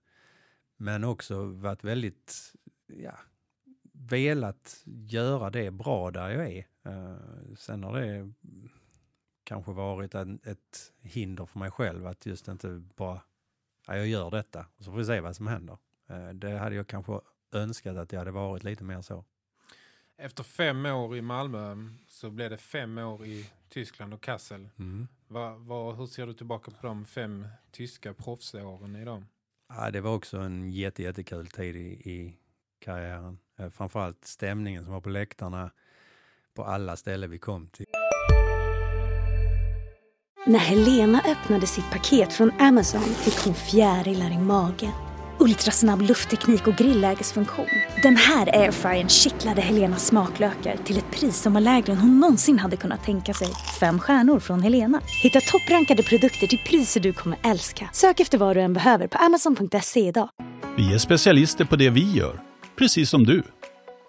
men också varit väldigt, ja, velat göra det bra där jag är. Eh, sen har det kanske varit en, ett hinder för mig själv att just inte bara, ja, jag gör detta och så får vi se vad som händer. Eh, det hade jag kanske önskat att det hade varit lite mer så. Efter fem år i Malmö så blev det fem år i Tyskland och Kassel. Va, va, hur ser du tillbaka på de fem tyska proffsåren idag? Ja, det var också en jätte, jättekul tid i, i karriären. Framförallt stämningen som var på läktarna på alla ställen vi kom till. När Helena öppnade sitt paket från Amazon fick hon fjärilar i magen. Ultrasnabb luftteknik och grillägesfunktion. Den här airfryern kittlade Helenas smaklökar till ett pris som var lägre än hon någonsin hade kunnat tänka sig. Fem stjärnor från Helena. Hitta topprankade produkter till priser du kommer älska. Sök efter vad du än behöver på amazon.se idag. Vi är specialister på det vi gör, precis som du.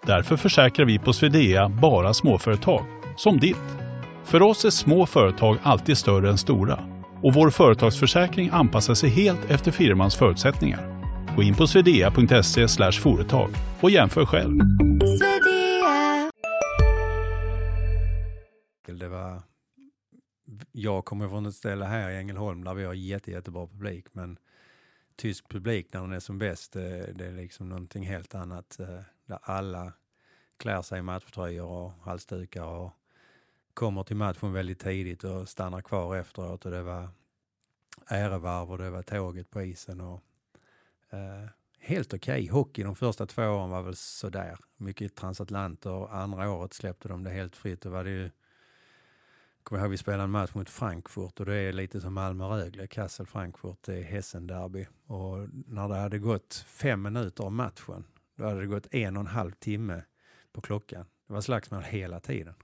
Därför försäkrar vi på Swedea bara småföretag, som ditt. För oss är små företag alltid större än stora och vår företagsförsäkring anpassar sig helt efter firmans förutsättningar. Gå in på swedea.se företag och jämför själv. Det var, jag kommer från ett ställe här i Ängelholm där vi har jätte, jättebra publik, men tysk publik när den är som bäst, det, det är liksom någonting helt annat. eh, Där alla klär sig i matchtröjor och halsdukar och kommer till matchen väldigt tidigt och stannar kvar efteråt och det var ärevarv och det var tåget på isen och eh, helt okej. Hockey de första två åren var väl sådär. Mycket transatlanter. Andra året släppte de det helt fritt. Och var det ju kommer ihåg vi spelade en match mot Frankfurt och det är lite som Malmö-Rögle, Kassel-Frankfurt, det är Hessen-derby. Och när det hade gått fem minuter av matchen, då hade det gått en och en halv timme på klockan. Det var slagsmål hela tiden.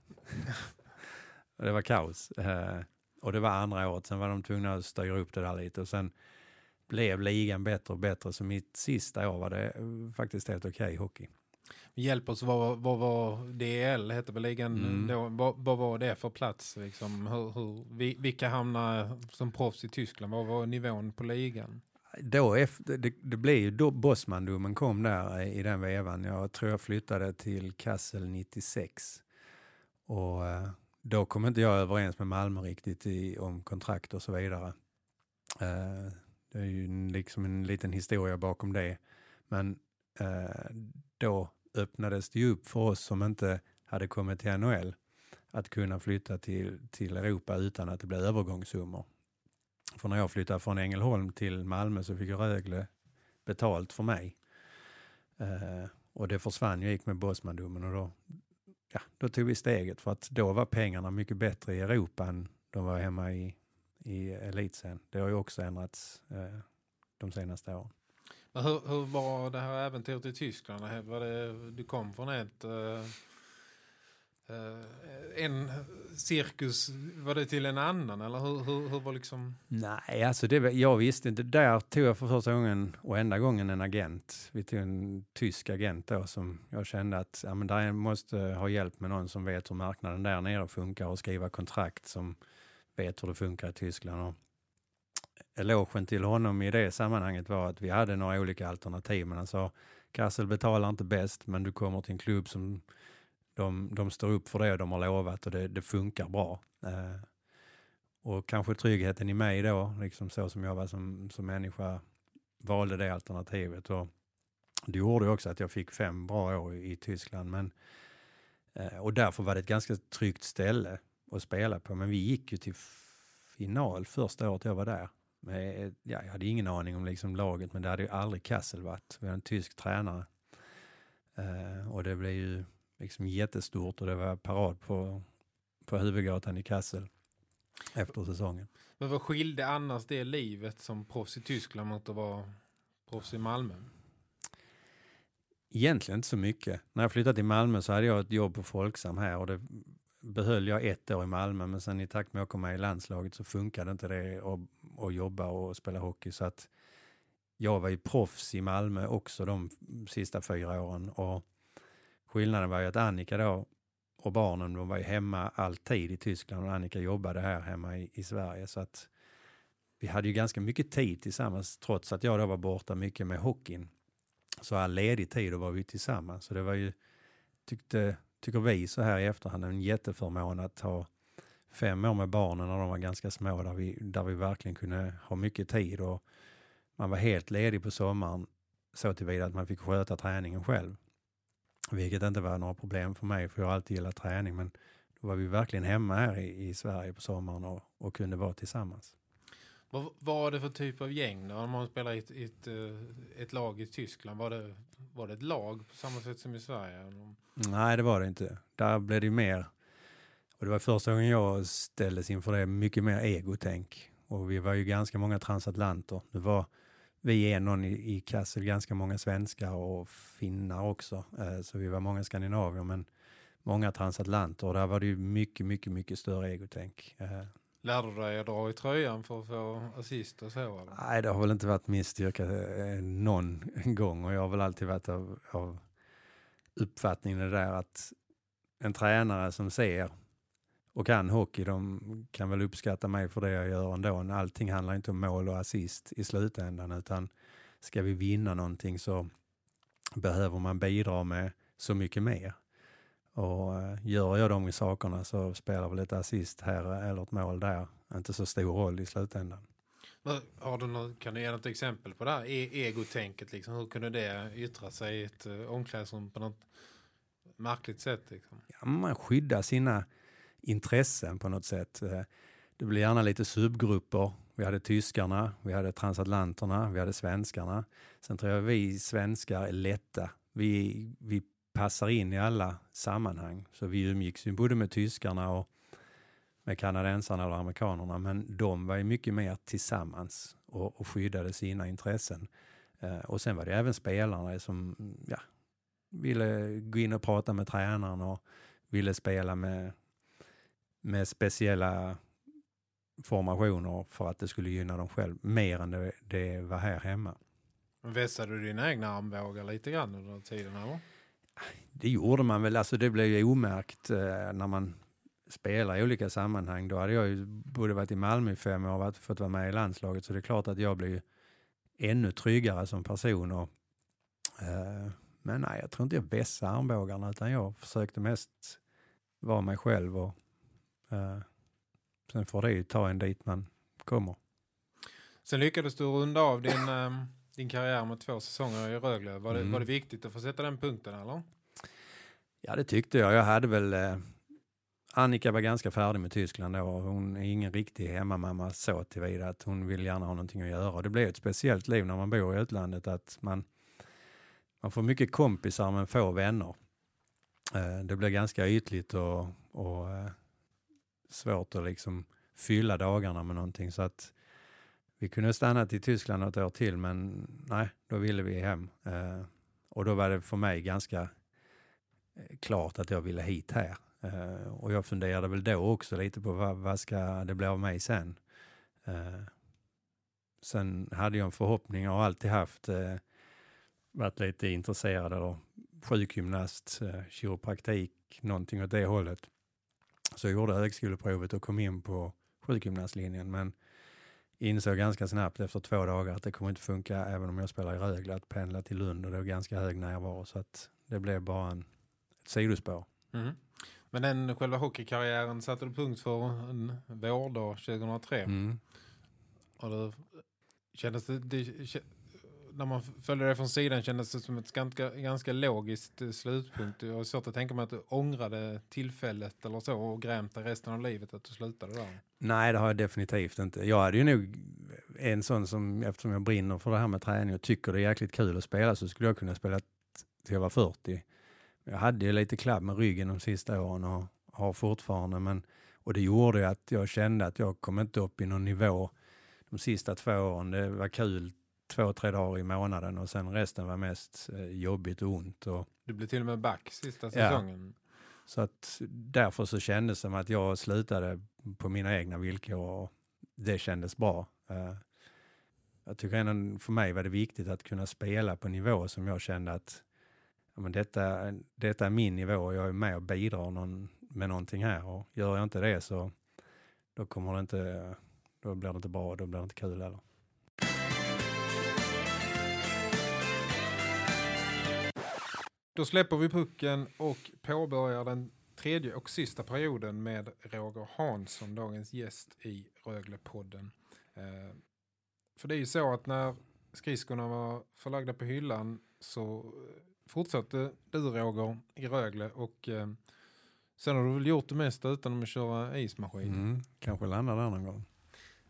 (laughs) Och det var kaos. Eh, och det var andra året, sen var de tvungna att styra upp det där lite och sen blev ligan bättre och bättre. Så mitt sista år var det eh, faktiskt helt okej hockey. Hjälp oss, vad, vad var DL, hette väl ligan Mm. då? Vad, vad var det för plats? Liksom? Hur, hur, vi- vilka hamnar som proffs i Tyskland? Vad var nivån på ligan? Då efter, det, det blev ju då Bosman-domen kom där i den vevan. Jag tror jag flyttade till Kassel 96. Och eh, då kom inte jag överens med Malmö riktigt i, om kontrakt och så vidare. Eh, det är ju liksom en liten historia bakom det. Men eh, då öppnades det ju upp för oss som inte hade kommit till NHL att kunna flytta till, till Europa utan att det blev övergångssummor. För när jag flyttade från Ängelholm till Malmö så fick jag Rögle betalt för mig. Eh, och det försvann, jag gick med Bosman-domen och då, ja, då tog vi steget för att då var pengarna mycket bättre i Europa än de var hemma i, i elitserien. Det har ju också ändrats eh, de senaste åren. Hur, hur var det här äventyret i Tyskland? Var det, du kom från ett... Uh, uh, en cirkus, var det till en annan? Eller hur, hur, hur var liksom... Nej, alltså det, jag visste inte. Där tog jag för första gången och enda gången en agent. Vi tog en tysk agent då som jag kände att ja, men där måste ha hjälp med någon som vet hur marknaden där nere funkar och skriva kontrakt som vet hur det funkar i Tyskland. Och elogen till honom i det sammanhanget var att vi hade några olika alternativ. Men han sa, Kassel betalar inte bäst, men du kommer till en klubb som de, de står upp för det de har lovat och det, det funkar bra. Eh, och kanske tryggheten i mig då, liksom så som jag var som, som människa, valde det alternativet. Och det gjorde också att jag fick fem bra år i, i Tyskland. Men, eh, och därför var det ett ganska tryggt ställe att spela på. Men vi gick ju till final första året jag var där. Med, ja, jag hade ingen aning om liksom laget, men det hade ju aldrig Kassel varit. Vi hade en tysk tränare. Uh, och det blev ju liksom jättestort och det var parad på, på huvudgatan i Kassel efter säsongen. Men vad skilde annars det livet som proffs i Tyskland mot att vara proffs i Malmö? Egentligen inte så mycket. När jag flyttade till Malmö så hade jag ett jobb på Folksam här och det behöll jag ett år i Malmö men sen i takt med att jag kom med i landslaget så funkade inte det att, jobba och spela hockey. Så att jag var ju proffs i Malmö också de sista fyra åren. Och skillnaden var ju att Annika då och barnen de var ju hemma alltid i Tyskland och Annika jobbade här hemma i, i Sverige. Så att vi hade ju ganska mycket tid tillsammans trots att jag då var borta mycket med hockeyn. Så all ledig tid då var vi tillsammans. Så det var ju tyckte tycker vi så här i efterhand, en jätteförmån att ha fem år med barnen när de var ganska små, där vi, där vi verkligen kunde ha mycket tid och man var helt ledig på sommaren så tillvida att man fick sköta träningen själv. Vilket inte var några problem för mig, för jag har alltid gillat träning, men då var vi verkligen hemma här i, i Sverige på sommaren och, och kunde vara tillsammans. Vad var det för typ av gäng då? Om man spelar i ett, ett, eh, ett, lag i Tyskland, var det, var det ett lag på samma sätt som i Sverige? Nej, det var det inte. Där blev det mer, och det var första gången jag ställdes inför det, mycket mer egotänk. Och vi var ju ganska många transatlanter. Det var vi är någon i, i Kassel, ganska många svenskar och finnar också. Eh, så vi var många skandinavier, men många transatlanter. Och där var det ju mycket, mycket, mycket större egotänk. Eh, Lärde du dig att dra i tröjan för att få assist och så? Eller? Nej, det har väl inte varit min styrka eh, någon gång och jag har väl alltid varit av, av uppfattningen det där att en tränare som ser och kan hockey, de kan väl uppskatta mig för det jag gör ändå. Allting handlar inte om mål och assist i slutändan utan ska vi vinna någonting så behöver man bidra med så mycket mer. Och uh, gör jag de sakerna så spelar väl ett assist här eller ett mål där inte så stor roll i slutändan. Har du något, kan du ge något exempel på det här e egotänket? Liksom? Hur kunde det yttra sig i ett uh, omklädningsrum på något märkligt sätt? Liksom? Ja, man skyddar sina intressen på något sätt. Det blir gärna lite subgrupper. Vi hade tyskarna, vi hade transatlanterna, vi hade svenskarna. Sen tror jag vi svenskar är lätta. Vi, vi passar in i alla sammanhang. Så vi umgicks ju både med tyskarna och med kanadensarna eller amerikanerna, men de var ju mycket mer tillsammans och, och skyddade sina intressen. Eh, och sen var det även spelarna som mm, ja, ville gå in och prata med tränaren och ville spela med, med speciella formationer för att det skulle gynna dem själv mer än det, det var här hemma. Vässade du dina egna armbågar lite grann under tiden? Eller? Det gjorde man väl, alltså det blev ju omärkt eh, när man spelar i olika sammanhang. Då hade jag ju både varit i Malmö i fem år och fått vara med i landslaget så det är klart att jag blir ännu tryggare som person. Och, eh, men nej, jag tror inte jag vässade armbågarna utan jag försökte mest vara mig själv och eh, sen får det ju ta en dit man kommer. Sen lyckades du runda av din eh, din karriär med två säsonger i Rögle. Var det, mm. var det viktigt att få sätta den punkten eller? Ja det tyckte jag. Jag hade väl... Eh, Annika var ganska färdig med Tyskland då. Hon är ingen riktig hemmamamma så tillvida att hon vill gärna ha någonting att göra. Det blir ett speciellt liv när man bor i utlandet att man, man får mycket kompisar men få vänner. Eh, det blir ganska ytligt och, och eh, svårt att liksom fylla dagarna med någonting så att vi kunde stannat i Tyskland något år till men nej, då ville vi hem. Eh, och då var det för mig ganska eh, klart att jag ville hit här. Eh, och jag funderade väl då också lite på vad, vad ska det bli av mig sen. Eh, sen hade jag en förhoppning och alltid haft eh, varit lite intresserad av sjukgymnast, eh, kiropraktik, någonting åt det hållet. Så jag gjorde högskoleprovet och kom in på sjukgymnastlinjen men insåg ganska snabbt efter två dagar att det kommer inte funka även om jag spelar i Rögle att pendla till Lund och det var ganska hög närvaro så att det blev bara en, ett sidospår. Mm. Men den själva hockeykarriären satte du punkt för en vårdag 2003. Mm. Och det kändes det, det, när man följer det från sidan kändes det som ett ganska, ganska logiskt eh, slutpunkt. Jag har svårt att tänka mig att du ångrade tillfället eller så och grämte resten av livet att du slutade där. Nej, det har jag definitivt inte. Jag hade ju nog en sån som, eftersom jag brinner för det här med träning och tycker det är jäkligt kul att spela så skulle jag kunna spela till jag var 40. Jag hade ju lite klabb med ryggen de sista åren och har fortfarande, men och det gjorde ju att jag kände att jag kom inte upp i någon nivå de sista två åren. Det var kul två, tre dagar i månaden och sen resten var mest eh, jobbigt och ont. Och, du blev till och med back sista säsongen. Ja. Så att därför så kändes det som att jag slutade på mina egna villkor och det kändes bra. Uh, jag tycker ändå för mig var det viktigt att kunna spela på nivå som jag kände att ja, men detta, detta är min nivå och jag är med och bidrar någon, med någonting här och gör jag inte det så då kommer det inte, då blir det inte bra och då blir det inte kul heller. Då släpper vi pucken och påbörjar den tredje och sista perioden med Roger Hansson, dagens gäst i Röglepodden. Eh, för det är ju så att när skridskorna var förlagda på hyllan så fortsatte du Roger i Rögle och eh, sen har du väl gjort det mesta utan att köra ismaskin. Mm, kanske landar där någon gång.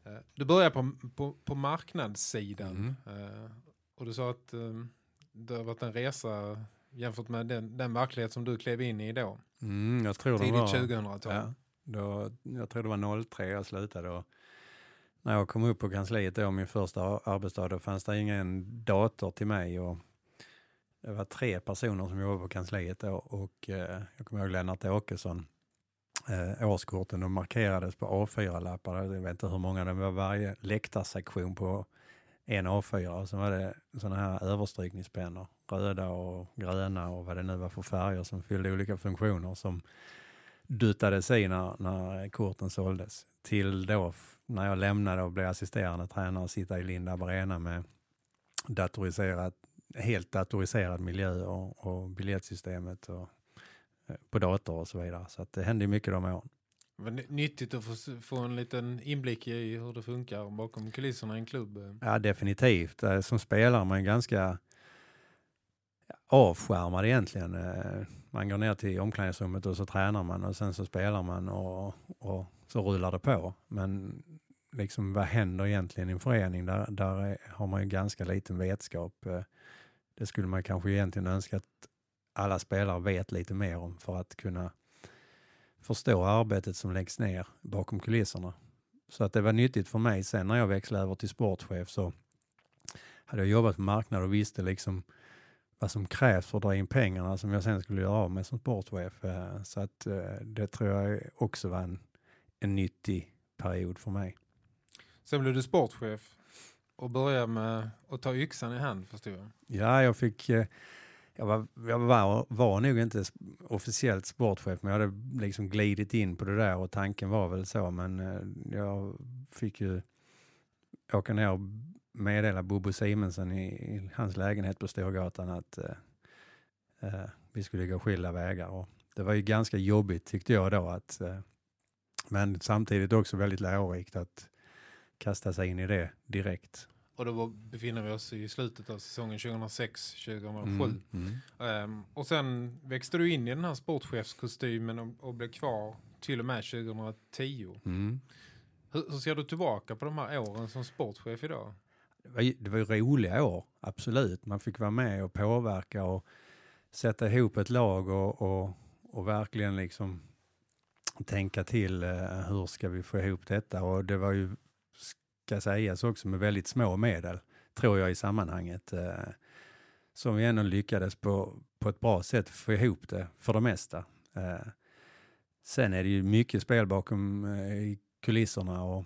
Eh, du börjar på, på, på marknadssidan mm. eh, och du sa att eh, det har varit en resa jämfört med den, den verklighet som du klev in i då. Mm, jag tror Tidigt 2000-tal. Ja, då, jag tror det var 03 jag slutade. Och när jag kom upp på kansliet då, min första arbetsdag, då fanns det ingen dator till mig. Och det var tre personer som jobbade på kansliet då och eh, jag kommer ihåg Lennart Åkesson. Eh, årskorten de markerades på A4-lappar. Jag vet inte hur många det var varje läktarsektion på en A4 och så var det sådana här överstrykningspennor, röda och gröna och vad det nu var för färger som fyllde olika funktioner som duttades i när, när korten såldes. Till då när jag lämnade och blev assisterande tränare och sitta i Linda Arena med datoriserat, helt datoriserad miljö och, och biljettsystemet och, eh, på dator och så vidare. Så att det hände mycket de åren. Nyttigt att få, få en liten inblick i hur det funkar bakom kulisserna i en klubb. Ja, definitivt. Eh, som spelare man är ganska avskärmad egentligen. Eh, man går ner till omklädningsrummet och så tränar man och sen så spelar man och, och så rullar det på. Men liksom vad händer egentligen i en förening? Där, där har man ju ganska liten vetskap. Eh, det skulle man kanske egentligen önska att alla spelare vet lite mer om för att kunna förstå arbetet som läggs ner bakom kulisserna. Så att det var nyttigt för mig sen när jag växlade över till sportchef så hade jag jobbat på marknad och visste liksom vad som krävs för att dra in pengarna som jag sen skulle göra av med som sportchef. Eh, så att eh, det tror jag också var en, en nyttig period för mig. Sen blev du sportchef och började med att ta yxan i hand förstår jag. Ja, jag fick eh, jag var, jag var, var nog inte officiellt sportchef, men jag hade liksom glidit in på det där och tanken var väl så. Men eh, jag fick ju åka ner och meddela Bobo Simensen i, i hans lägenhet på Storgatan att eh, eh, vi skulle gå skilda vägar. Och det var ju ganska jobbigt tyckte jag då. Att, eh, men samtidigt också väldigt lärorikt att kasta sig in i det direkt. Och då befinner vi oss i slutet av säsongen 2006-2007. Mm, mm. um, och sen växte du in i den här sportchefskostymen och, och blev kvar till och med 2010. Mm. Hur, hur, ser du tillbaka på de här åren som sportchef idag? Det var, det var roliga år, absolut. Man fick vara med och påverka och sätta ihop ett lag och, och, och verkligen liksom tänka till uh, hur ska vi få ihop detta och det var ju ska sägas också med väldigt små medel, tror jag i sammanhanget. Eh, som vi ändå lyckades på, på ett bra sätt få ihop det för det mesta. Eh, sen är det ju mycket spel bakom eh, kulisserna och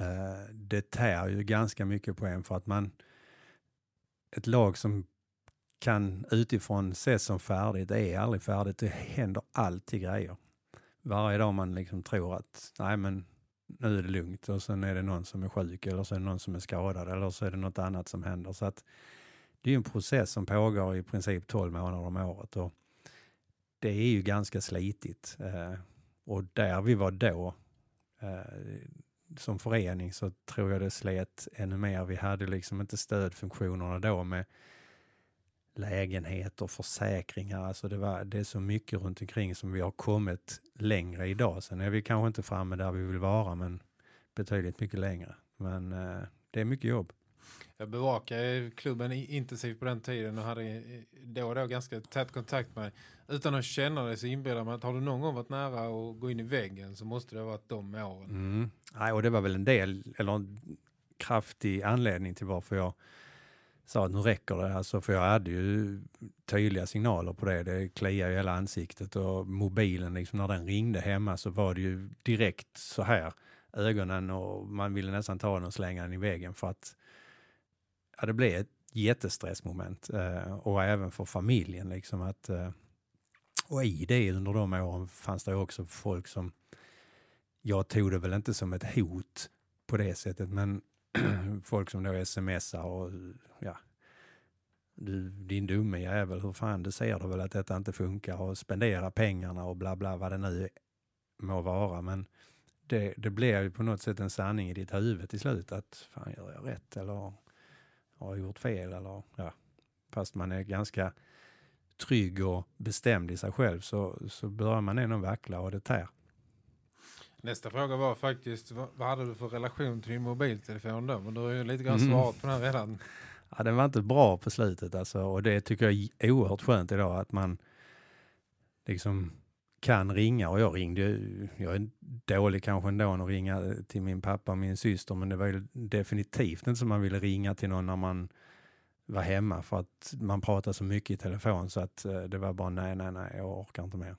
eh, det tär ju ganska mycket på en för att man ett lag som kan utifrån ses som färdigt är aldrig färdigt. Det händer alltid grejer. Varje dag man liksom tror att nej men nu är det lugnt och sen är det någon som är sjuk eller så är det någon som är skadad eller så är det något annat som händer. Så att det är en process som pågår i princip 12 månader om året och det är ju ganska slitigt. Eh, och där vi var då eh, som förening så tror jag det slet ännu mer. Vi hade liksom inte stödfunktionerna då med lägenheter, försäkringar. Alltså det, var, det är så mycket runt omkring som vi har kommit längre idag. Sen är vi kanske inte framme där vi vill vara, men betydligt mycket längre. Men eh, det är mycket jobb. Jag bevakade klubben intensivt på den tiden och hade då och då ganska tät kontakt med Utan att känna det så inbillar man att har du någon gång varit nära att gå in i väggen så måste det ha varit de åren. Mm. Nej, och det var väl en del, eller en kraftig anledning till varför jag sa att nu räcker det. Alltså, för jag hade ju tydliga signaler på det. Det kliade i hela ansiktet och mobilen, liksom, när den ringde hemma så var det ju direkt så här ögonen och man ville nästan ta den och slänga den i väggen för att ja, det blev ett jättestressmoment eh, och även för familjen liksom att eh, och i det under de åren fanns det också folk som jag tog det väl inte som ett hot på det sättet men (clears throat) folk som då smsar och ja, du, din dumme jävel, hur fan du ser du väl att detta inte funkar och spendera pengarna och bla bla vad det nu må vara. Men det, det blir ju på något sätt en sanning i ditt huvud till slut att fan gör jag rätt eller har jag gjort fel eller ja. Fast man är ganska trygg och bestämd i sig själv så, så börjar man ändå vackla och det tär. Nästa fråga var faktiskt, vad, hade du för relation till din mobiltelefon då? Men du har ju lite grann mm. svarat på den redan. Ja, den var inte bra på slutet alltså, och det tycker jag är oerhört skönt idag att man liksom kan ringa och jag ringde, jag är dålig kanske ändå att ringa till min pappa och min syster men det var ju definitivt inte som man ville ringa till någon när man var hemma för att man pratar så mycket i telefon så att eh, det var bara nej, nej, nej, jag orkar inte mer.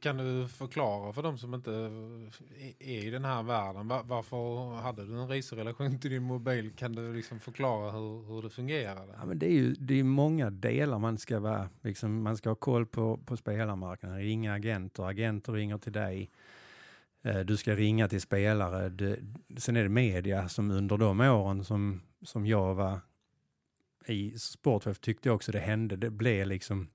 Kan du förklara för de som inte är i den här världen, varför hade du en reserelation till din mobil? Kan du liksom förklara hur, hur det fungerade? Ja, men det är ju det är många delar man ska vara, liksom, man ska ha koll på, på spelarmarknaden, ringa agenter, agenter ringer till dig. Eh, du ska ringa till spelare. Sen är det media som under de åren som, som jag var i sportchef tyckte jag också det hände. Det blev liksom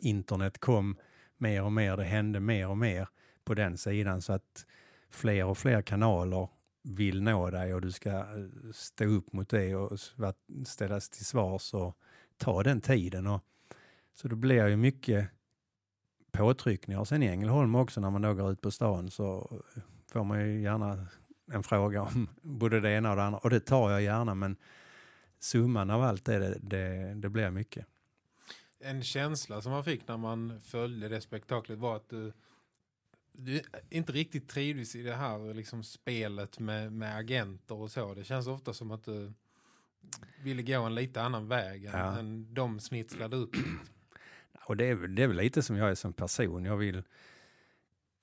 internet kom mer och mer. Det hände mer och mer på den sidan så att fler och fler kanaler vill nå dig och du ska eh, stå upp mot det och ställas till svars och ta den tiden. Och, så det blir ju mycket påtryckningar. Och sen i Ängelholm också när man då går ut på stan så eh, får man ju gärna en fråga om (laughs) både det ena och det andra. Och det tar jag gärna men summan av allt det, det, det blir mycket en känsla som man fick när man följde det spektaklet var att du, du inte riktigt trivdes i det här liksom spelet med, med agenter och så. Det känns ofta som att du ville gå en lite annan väg än, ja. än de snitslade upp. Och det är, det är väl lite som jag är som person. Jag vill,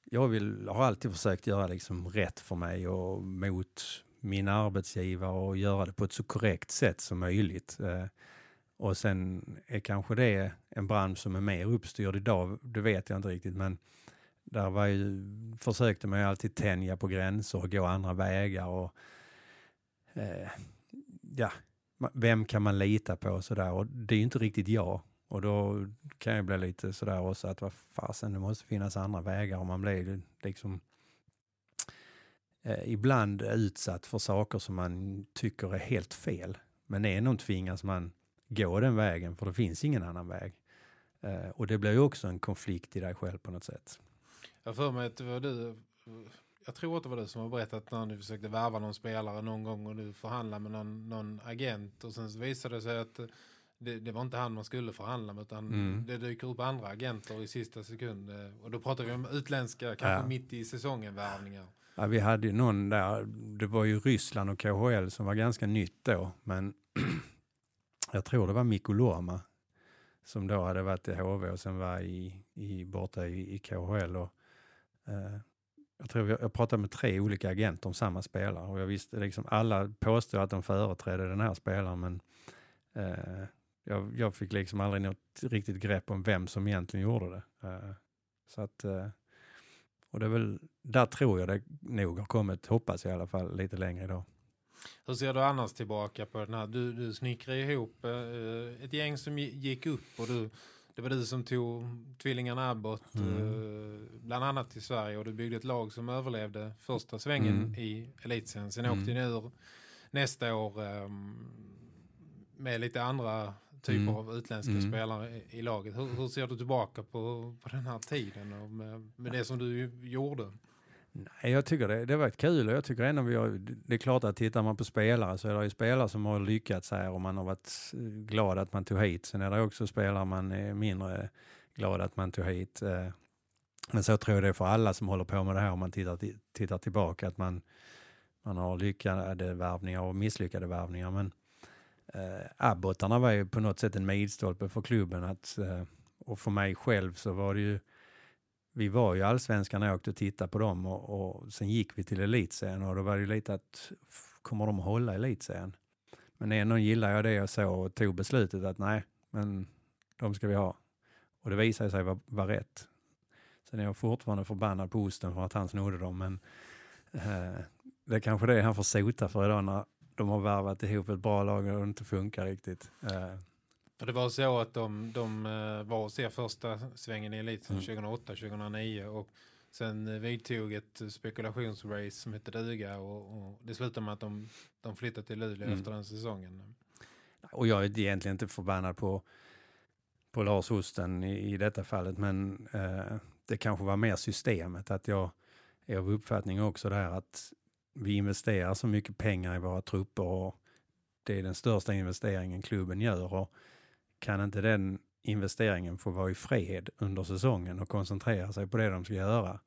jag vill, har alltid försökt göra liksom rätt för mig och mot min arbetsgivare och göra det på ett så korrekt sätt som möjligt. Och sen är kanske det en bransch som är mer uppstyrd idag, det vet jag inte riktigt, men där var ju, försökte man ju alltid tänja på gränser och gå andra vägar och eh, ja, vem kan man lita på och sådär och det är ju inte riktigt jag. Och då kan jag bli lite sådär också att vad fasen, det måste finnas andra vägar och man blir liksom eh, ibland utsatt för saker som man tycker är helt fel. Men ändå tvingas man gå den vägen för det finns ingen annan väg. Eh, och det blir ju också en konflikt i dig själv på något sätt. Jag för mig att det var du, jag tror att det var du som har berättat när du försökte värva någon spelare någon gång och du förhandlade med någon, någon agent och sen så visade det sig att det, det, var inte han man skulle förhandla med utan mm. det dyker upp andra agenter i sista sekund. Och då pratar vi om utländska, kanske ja. mitt i säsongen värvningar. Ja, vi hade ju någon där, det var ju Ryssland och KHL som var ganska nytt då, men jag tror det var Mikko som då hade varit i HV och sen var i, i, borta i, i KHL. Och, eh, jag tror jag, jag pratade med tre olika agenter om samma spelare och jag visste liksom alla påstod att de företrädde den här spelaren men eh, jag, jag, fick liksom aldrig något riktigt grepp om vem som egentligen gjorde det. Eh, så att, eh, och det är väl, där tror jag det nog har kommit, hoppas jag i alla fall, lite längre idag. Hur ser du annars tillbaka på den här? Du, du snickrar ihop eh, ett gäng som gick upp och du, det var du som tog tvillingarna Abbott mm. eh, bland annat till Sverige och du byggde ett lag som överlevde första svängen mm. i elitsen. Sen mm. åkte ni ur nästa år eh, med lite andra typer mm. av utländska mm. spelare i, i laget. Hur, hur, ser du tillbaka på, på den här tiden och med, med det som du gjorde? Nej, jag tycker det, det var kul och jag tycker ändå vi har, det är klart att tittar man på spelare så är det ju spelare som har lyckats här och man har varit eh, glad att man tog hit. Sen är det också spelare man är mindre glad att man tog hit. Eh, men så tror jag det är för alla som håller på med det här om man tittar, tittar tillbaka att man, man har lyckade värvningar och misslyckade värvningar. Men eh, Abbottarna var ju på något sätt en milstolpe för klubben att, eh, och för mig själv så var det ju vi var ju allsvenskan när jag åkte och tittade på dem och, och sen gick vi till elitserien och då var det ju lite att kommer de hålla elitserien? Men ändå gillade jag det jag såg och tog beslutet att nej, men de ska vi ha. Och det visade sig vara, var rätt. Sen är jag fortfarande förbannad på Osten för att han snodde dem, men eh, det är kanske det han får sota för idag när de har värvat ihop ett bra lag och det inte funkar riktigt. Eh, för det var så att de, de eh, var hos er första svängen i eliten mm. 2008-2009 och sen eh, vidtog ett spekulationsrace som hette Duga och, och det slutade med att de, de flyttade till Luleå mm. efter den säsongen. Och jag är egentligen inte förbannad på, på Lars Osten i, i detta fallet men eh, det kanske var mer systemet att jag är av uppfattning också där att vi investerar så mycket pengar i våra trupper och det är den största investeringen klubben gör och kan inte den investeringen få vara i fred under säsongen och koncentrera sig på det de ska göra.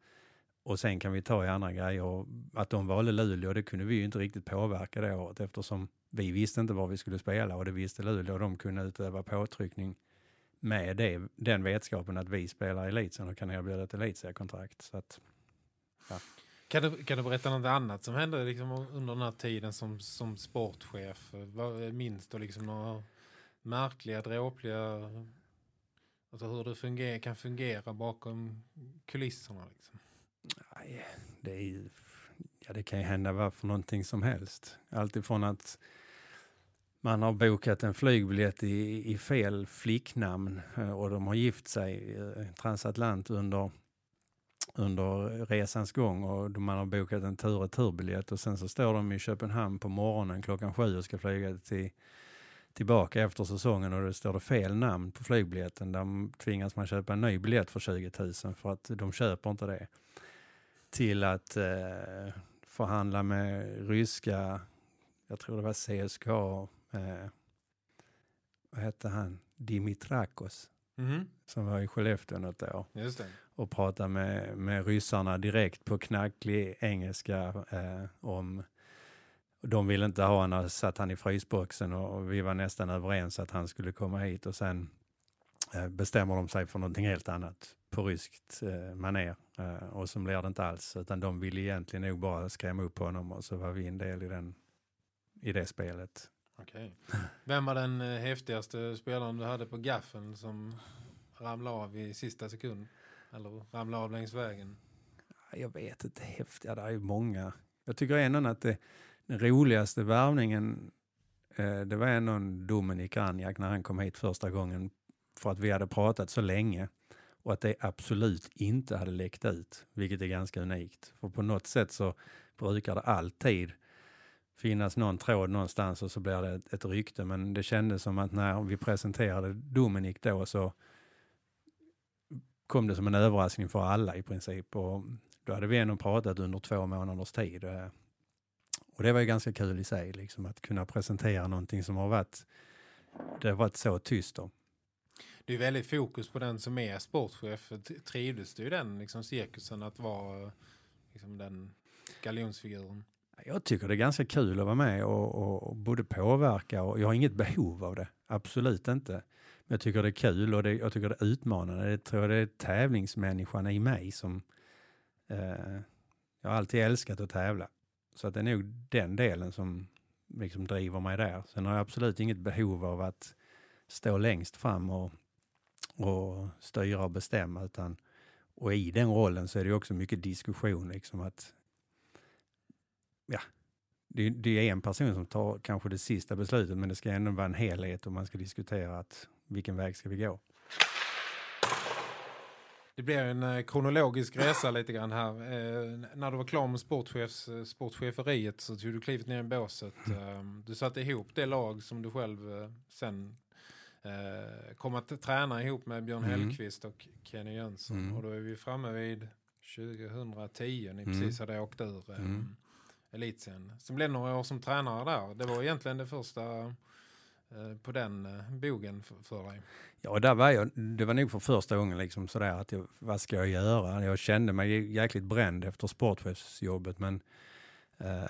Och sen kan vi ta i andra grejer. Att de valde Luleå, det kunde vi ju inte riktigt påverka det året eftersom vi visste inte var vi skulle spela och det visste Luleå och de kunde utöva påtryckning med det, den vetskapen att vi spelar i elitsen och kan erbjuda ett elitseriekontrakt. Så att, ja. Kan du, kan du berätta något annat som hände liksom under den här tiden som, som sportchef? Minns du liksom några märkliga, dråpliga alltså hur det fungerar, kan fungera bakom kulisserna liksom. Nej, det är ju, ja det kan ju hända vad för någonting som helst. Alltifrån att man har bokat en flygbiljett i, i fel flicknamn eh, och de har gift sig eh, transatlant under under resans gång och man har bokat en tur och turbiljett och sen så står de i Köpenhamn på morgonen klockan sju och ska flyga till tillbaka efter säsongen och det står det fel namn på flygbiljetten. Där tvingas man köpa en ny biljett för 20 000 för att de köper inte det. Till att eh, förhandla med ryska, jag tror det var CSK, eh, vad hette han, Dimitrakos. Mm. Som var i Skellefteå något år. Och prata med, med ryssarna direkt på knacklig engelska eh, om de ville inte ha honom, satt han i frysboxen och vi var nästan överens att han skulle komma hit och sen eh, bestämmer de sig för någonting helt annat på ryskt eh, maner. Eh, och så blir det inte alls, utan de ville egentligen nog bara skrämma upp honom och så var vi en del i, den, i det spelet. Okej. Vem var den eh, häftigaste spelaren du hade på gaffeln som ramlade av i sista sekund? Eller ramlade av längs vägen? Jag vet inte, häftiga, det är ju många. Jag tycker ändå att det, den roligaste värvningen, eh, det var ändå en Dominik Ranjak när han kom hit första gången för att vi hade pratat så länge och att det absolut inte hade läckt ut, vilket är ganska unikt. För på något sätt så brukar det alltid finnas någon tråd någonstans och så blir det ett, ett rykte. Men det kändes som att när vi presenterade Dominik då så kom det som en överraskning för alla i princip. Och då hade vi ändå pratat under två månaders tid. Eh, och det var ju ganska kul i sig, liksom, att kunna presentera någonting som har varit, det har varit så tyst om. Det är väldigt fokus på den som är sportchef. Trivdes du i den liksom, cirkusen att vara liksom, den galjonsfiguren? Jag tycker det är ganska kul att vara med och, och, och både påverka och jag har inget behov av det. Absolut inte. Men jag tycker det är kul och det, jag tycker det är utmanande. Jag tror det är tävlingsmänniskan i mig som eh, jag har alltid älskat att tävla. Så att det är nog den delen som liksom driver mig där. Sen har jag absolut inget behov av att stå längst fram och, och styra och bestämma. Utan, och i den rollen så är det också mycket diskussion. Liksom att, ja, det, det är en person som tar kanske det sista beslutet men det ska ändå vara en helhet och man ska diskutera att vilken väg ska vi gå. Det blir en eh, kronologisk resa lite grann här. Eh, när du var klar med sportchefs, eh, sportcheferiet så tog du klivet ner i båset. Eh, du satte ihop det lag som du själv eh, sen eh, kom att träna ihop med Björn Mm. Hellqvist och Kenny Jönsson. Mm. Och då är vi framme vid 2010. Ni Mm. precis hade åkt ur Mm. elitsen. Sen blev det några år som tränare där. Det var egentligen det första Eh, på den eh, bogen för, dig. Ja, där var jag, det var nog för första gången liksom sådär att jag, vad ska jag göra? Jag kände mig jäkligt bränd efter sportchefsjobbet men eh,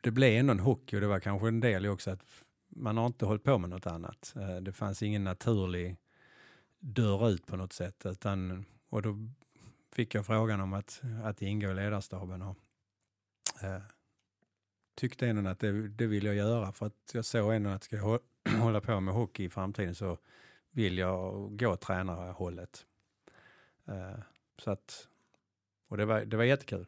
det blev ändå en hockey och det var kanske en del i också att man har inte hållit på med något annat. Eh, det fanns ingen naturlig dörr ut på något sätt utan, och då fick jag frågan om att, att ingå i ledarstaben och eh, tyckte ändå att det, det vill jag göra för att jag såg ändå att ska jag hå- (clears throat) hålla på med hockey i framtiden så vill jag gå tränarhållet. Eh, så att, och det var, det var jättekul.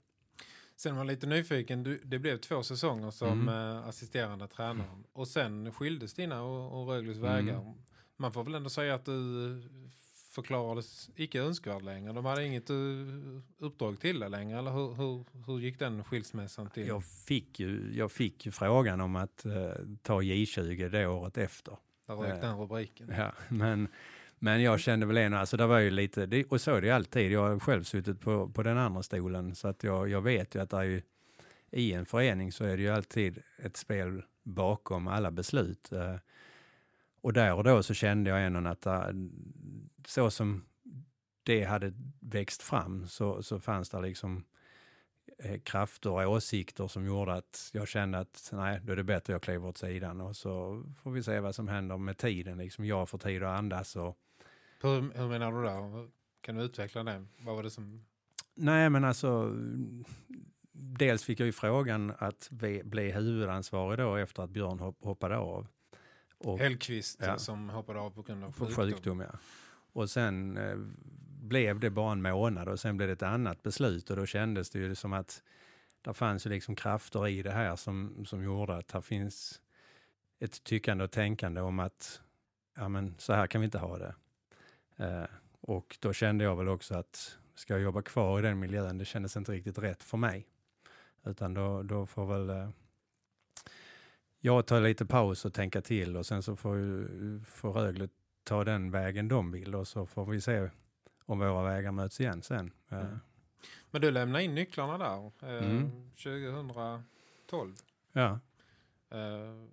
Sen var jag lite nyfiken. Du, det blev två säsonger som Mm. eh, assisterande tränare. Och sen skildes dina och, och Rögles Mm. vägar. Man får väl ändå säga att du förklarades icke önskvärd längre. De hade inget eh, uppdrag till dig längre. Eller hur, hur, hur gick den skilsmässan till? Jag fick ju, jag fick ju frågan om att eh, ta J20 det året efter. Där rök eh, den rubriken. Ja, men, men jag kände väl en, alltså det var ju lite, det, och så är det ju alltid. Jag har själv suttit på, på den andra stolen så att jag, jag vet ju att det är ju, i en förening så är det ju alltid ett spel bakom alla beslut. Eh, och där och då så kände jag ändå att eh, så som det hade växt fram så, så fanns det liksom eh, krafter och åsikter som gjorde att jag kände att nej, då är det bättre jag kliver åt sidan och så får vi se vad som händer med tiden. Liksom jag får tid att andas och Hur, hur menar du där? Kan du utveckla det? Vad var det som... nej, men alltså dels fick jag ju frågan att bli huvudansvarig då efter att Björn hopp, hoppade av. Och, Hellqvist Ja. som hoppade av på grund av sjukdom. sjukdom, ja. Och sen eh, blev det bara en månad och sen blev det ett annat beslut och då kändes det ju som att det fanns ju liksom krafter i det här som, som gjorde att det finns ett tyckande och tänkande om att ja men så här kan vi inte ha det. Eh, och då kände jag väl också att ska jag jobba kvar i den miljön, det kändes inte riktigt rätt för mig. Utan då, då får väl eh, jag ta lite paus och tänka till och sen så får, ju, får Rögle ta den vägen de vill och så får vi se om våra vägar möts igen sen. Mm. Men du lämnade in nycklarna där eh, Mm. 2012 Ja. eh,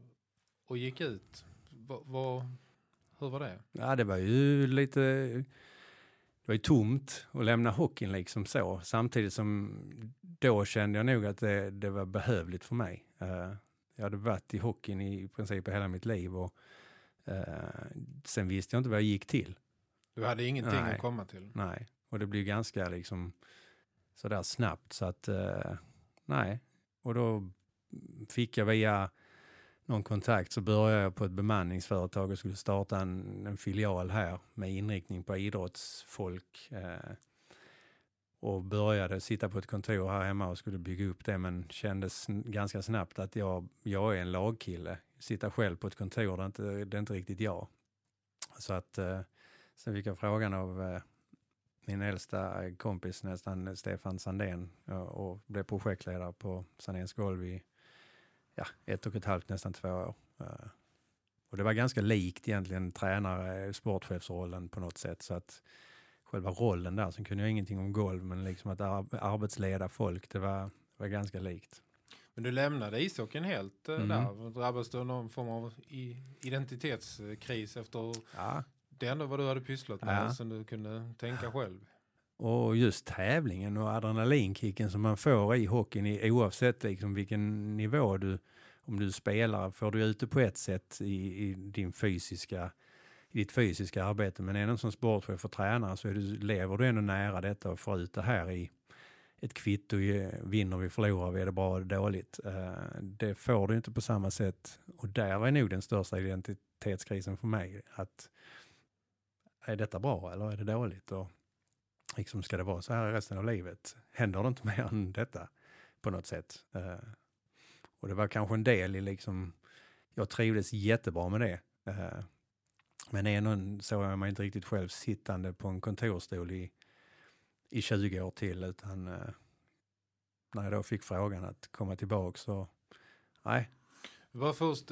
och gick ut. Va, va, hur var det? ja, det var ju lite... Det var ju tomt att lämna hockeyn liksom så. Samtidigt som då kände jag nog att det, det var behövligt för mig. Eh, jag hade varit i hockeyn i princip hela mitt liv och sen visste jag inte vad jag gick till. Du hade ingenting Nej. att komma till. Nej, och det blir ganska liksom sådär snabbt så att eh, nej. Och då fick jag via någon kontakt så började jag på ett bemanningsföretag och skulle starta en, en filial här med inriktning på idrottsfolk. Eh, och började sitta på ett kontor här hemma och skulle bygga upp det men kände sn- ganska snabbt att jag, jag är en lagkille. Sitta själv på ett kontor, det är inte, det är inte riktigt jag. Så att eh, sen fick jag frågan av eh, min äldsta kompis nästan, Stefan Sandén, och, och blev projektledare på Sandéns golv i ja, ett och ett halvt, nästan två år. Eh, och det var ganska likt egentligen tränare, sportchefsrollen på något sätt. Så att själva rollen där, sen kunde jag ingenting om golv, men liksom att ar arbetsleda folk, det var, var ganska likt. Men du lämnade ishockeyn helt Mm. där. Drabbades du av någon form av identitetskris efter Ja, det ändå vad du hade pysslat med Ja. som du kunde tänka själv? Och just tävlingen och adrenalinkicken som man får i hockeyn i, oavsett liksom vilken nivå du, om du spelar, får du ut det på ett sätt i, i din fysiska i ditt fysiska arbete. Men även som sportchef och tränare så är du, lever du ändå nära detta och får ut det här i ett kvitto. Vinner vi, förlorar vi, är det bra eller dåligt? Eh, det får du inte på samma sätt. Och där är nog den största identitetskrisen för mig. Att är detta bra eller är det dåligt? Och liksom, ska det vara så här resten av livet? Händer det inte (laughs) mer än detta på något sätt? Eh, och det var kanske en del i liksom, jag trivdes jättebra med det. Eh, men ändå såg jag mig inte riktigt själv sittande på en kontorstol i, i 20 år till utan eh, när jag då fick frågan att komma tillbaka så nej. Bara först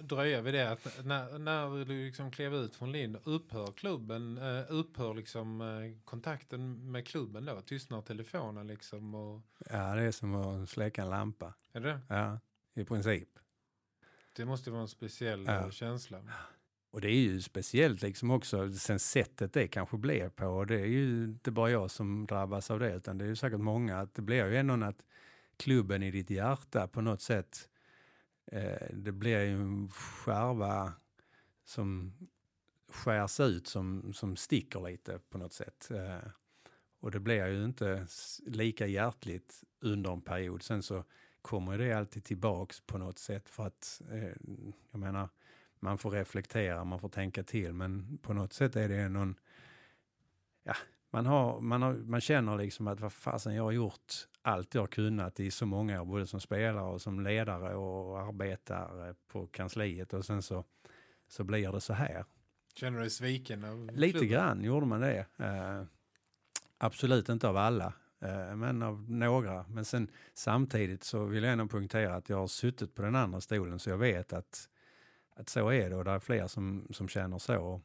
dröja vid det att när, när du liksom klev ut från Lind upphör klubben, uh, upphör liksom uh, kontakten med klubben då? Tystnar telefonen liksom? Och... Ja, det är som att släcka en lampa. Är det? Ja, i princip. Det måste vara en speciell ja. känsla. Och det är ju speciellt liksom också sen sättet det kanske blir på. Och det är ju inte bara jag som drabbas av det utan det är ju säkert många. att Det blir ju ändå att klubben i ditt hjärta på något sätt. Eh, det blir ju en skärva som skärs ut som, som sticker lite på något sätt. Eh, och det blir ju inte lika hjärtligt under en period. Sen så kommer det alltid tillbaks på något sätt för att eh, jag menar man får reflektera, man får tänka till, men på något sätt är det någon, ja, man, har, man, har, man känner liksom att vad fasen, jag har gjort allt jag har kunnat i så många år, både som spelare och som ledare och arbetare på kansliet och sen så, så blir det så här. Känner du dig sviken? Av Lite grann gjorde man det. Eh, absolut inte av alla, eh, men av några. Men sen samtidigt så vill jag ändå poängtera att jag har suttit på den andra stolen så jag vet att att så är det och det är fler som, som känner så.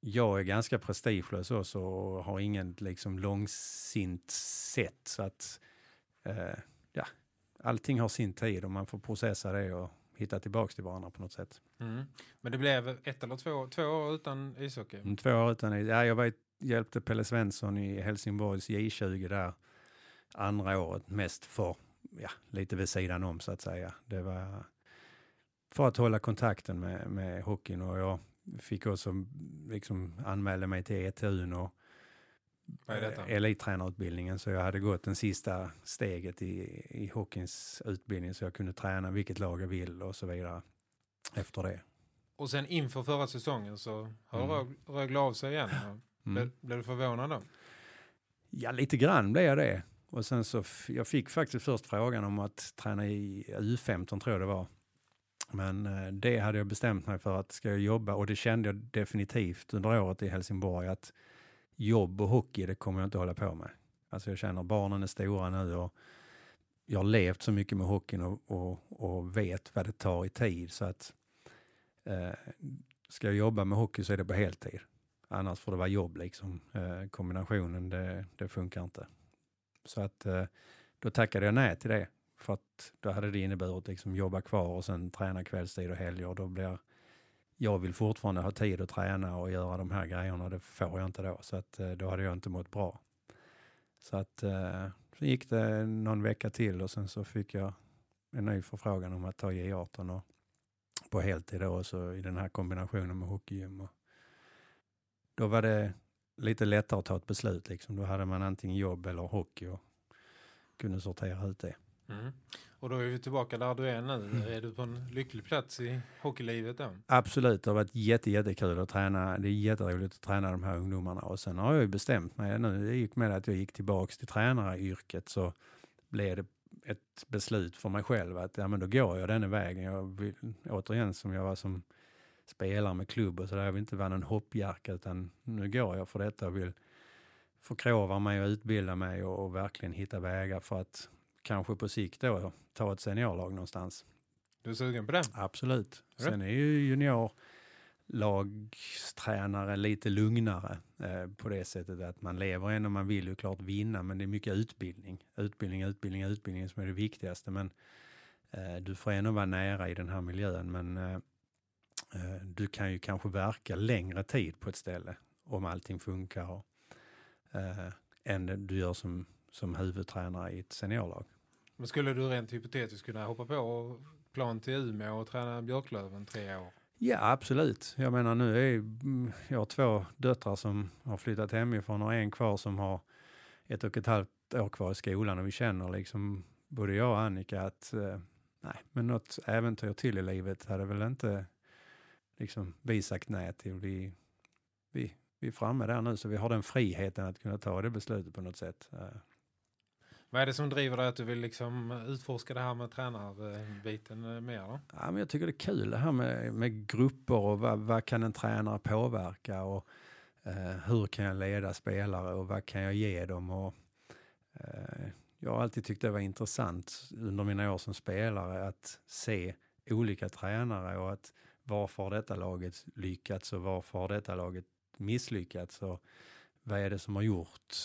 Jag är ganska prestigelös också och har ingen liksom långsint sätt så att eh, ja, allting har sin tid och man får processa det och hitta tillbaka till varandra på något sätt. Mm. Men det blev ett eller två, två år utan ishockey? Mm, två år utan ja, Jag var, hjälpte Pelle Svensson i Helsingborgs J20 där andra året mest för ja, lite vid sidan om så att säga. Det var för att hålla kontakten med, med hockeyn och jag fick också liksom anmäla mig till ETUn och elittränarutbildningen så jag hade gått den sista steget i, i hockeyns utbildning så jag kunde träna vilket lag jag vill och så vidare efter det. Och sen inför förra säsongen så har mm. Rögle av sig igen. (laughs) Mm. Blev du förvånad då? Ja, lite grann blev jag det. Och sen så, jag fick faktiskt först frågan om att träna i U15 tror jag det var. Men eh, det hade jag bestämt mig för att ska jag jobba och det kände jag definitivt under året i Helsingborg att jobb och hockey det kommer jag inte hålla på med. Alltså jag känner barnen är stora nu och jag har levt så mycket med hockeyn och, och, och vet vad det tar i tid så att eh, ska jag jobba med hockey så är det på heltid. Annars får det vara jobb liksom. Eh, kombinationen det, det, funkar inte. Så att eh, då tackade jag nej till det för att då hade det inneburit liksom jobba kvar och sen träna kvällstid och helger. Då blir, jag vill fortfarande ha tid att träna och göra de här grejerna. Det får jag inte då. Så att eh, då hade jag inte mått bra. Så att eh, så gick det någon vecka till och sen så fick jag en ny förfrågan om att ta J18 och på heltid då så i den här kombinationen med hockeygym. Och då var det lite lättare att ta ett beslut. Liksom. Då hade man antingen jobb eller hockey och kunde sortera ut det. Mm. Och då är vi tillbaka där du är nu. Mm. Är du på en lycklig plats i hockeylivet då? Absolut, det har varit jätte, jättekul att träna. Det är jätteroligt att träna de här ungdomarna. Och sen har jag ju bestämt mig nu, i och med att jag gick tillbaka till tränaryrket så blev det ett beslut för mig själv att ja, men då går jag denna vägen. Jag vill, återigen som jag var som spelare med klubb och så där, jag vill inte vara någon hoppjacka utan nu går jag för detta och vill förkrova mig och utbilda mig och, och verkligen hitta vägar för att kanske på sikt då ta ett seniorlag någonstans. Du är sugen på det? Absolut. Sen är ju juniorlagstränare lite lugnare eh, på det sättet att man lever ändå, man vill ju klart vinna, men det är mycket utbildning. Utbildning, utbildning, utbildning som är det viktigaste. Men eh, du får ändå vara nära i den här miljön, men eh, eh du kan ju kanske verka längre tid på ett ställe om allting funkar. Och, eh, än du gör som, som huvudtränare i ett seniorlag. Men skulle du rent hypotetiskt kunna hoppa på plan till Umeå och träna Björklöven tre år? Ja, absolut. Jag menar nu är mm, jag har två döttrar som har flyttat hemifrån och en kvar som har ett och ett halvt år kvar i skolan och vi känner liksom både jag och Annika att eh, nej, men något äventyr till i livet hade väl inte liksom vi sagt nej till. Vi, vi, vi är framme där nu så vi har den friheten att kunna ta det beslutet på något sätt. Eh, vad är det som driver dig att du vill liksom utforska det här med tränarbiten eh, mer då? Ja, men jag tycker det är kul det här med, med grupper och vad, vad kan en tränare påverka och eh, hur kan jag leda spelare och vad kan jag ge dem och eh, jag har alltid tyckt det var intressant under mina år som spelare att se olika tränare och att varför har detta laget lyckats och varför har detta laget misslyckats och vad är det som har gjort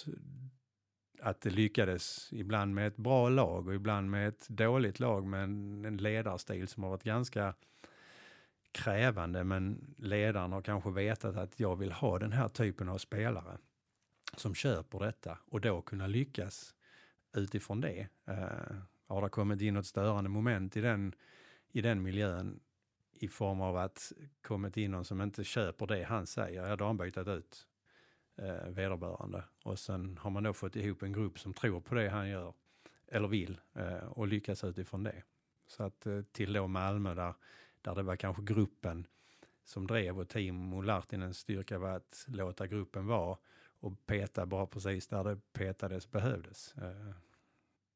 att det lyckades ibland med ett bra lag och ibland med ett dåligt lag med en, en ledarstil som har varit ganska krävande men ledaren har kanske vetat att jag vill ha den här typen av spelare som köper detta och då kunna lyckas utifrån det. Eh, har det kommit in något störande moment i den, i den miljön i form av att kommit in någon som inte köper det han säger, ja då har han bytt ut eh, vederbörande. Och sen har man då fått ihop en grupp som tror på det han gör eller vill eh, och lyckas utifrån det. Så att eh, till då Malmö där, där det var kanske gruppen som drev och Timo Lartinens styrka var att låta gruppen vara och peta bara precis där det petades behövdes. Eh,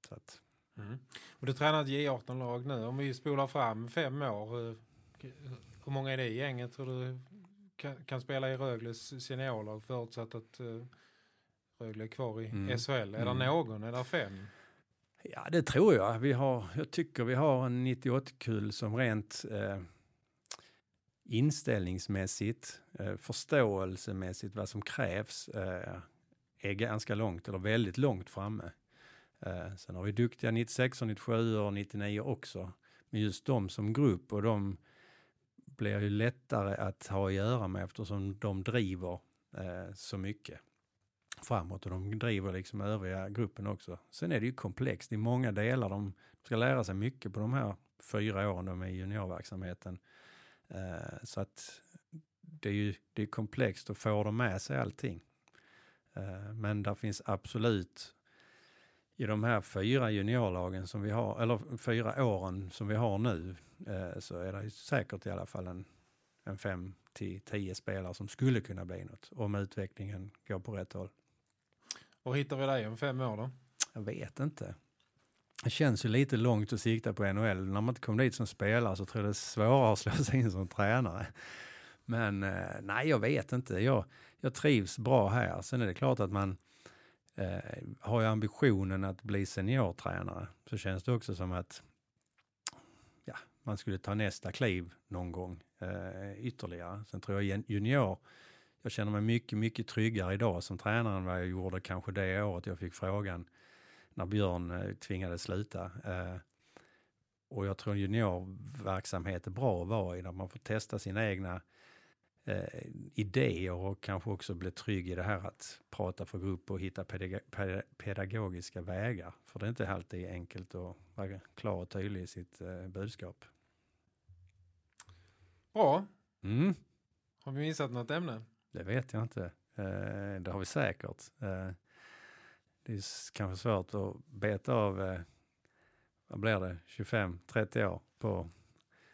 så att, Mm. Och du tränar ett J18-lag nu. Om vi spolar fram fem år, hur många är det i gänget tror du kan, kan spela i Rögles seniorlag förutsatt att uh, Rögle är kvar i Mm. SHL? Är det Mm. någon? Är det fem? Ja, det tror jag. Vi har, jag tycker vi har en 98-kull som rent eh, inställningsmässigt, eh, förståelsemässigt vad som krävs eh, är ganska långt eller väldigt långt framme. Eh, sen har vi duktiga 96 och 97 och 99 också. Men just de som grupp och de blir ju lättare att ha att göra med eftersom de driver eh, så mycket framåt och de driver liksom övriga gruppen också. Sen är det ju komplext i många delar. De ska lära sig mycket på de här fyra åren de är i juniorverksamheten. Eh, så att det är ju det är komplext och får de med sig allting. Eh, men där finns absolut i de här fyra juniorlagen som vi har, eller fyra åren som vi har nu, eh, så är det säkert i alla fall en, en fem till tio spelare som skulle kunna bli något om utvecklingen går på rätt håll. Och hittar vi dig om fem år då? Jag vet inte. Det känns ju lite långt att sikta på NHL. När man inte kom dit som spelare så tror jag det är svårare att (laughs) slå sig in som tränare. Men eh, nej, jag vet inte. Jag, jag trivs bra här. Sen är det klart att man eh, har ambitionen att bli seniortränare. Så känns det också som att man skulle ta nästa kliv någon gång eh, ytterligare. Sen tror jag junior jag känner mig mycket, mycket tryggare idag som tränare än vad jag gjorde kanske det året jag fick frågan när Björn eh, tvingades sluta. Eh, och jag tror juniorverksamhet är bra att vara i, där man får testa sina egna eh, idéer och kanske också bli trygg i det här att prata för grupp och hitta pedag pedagogiska vägar. För det är inte alltid enkelt att vara klar och tydlig i sitt eh, budskap. Bra. Mm. Har vi missat något ämne? Det vet jag inte. Eh, det har vi säkert. Eh, det är kanske svårt att beta av, eh, vad blir det, 25-30 år på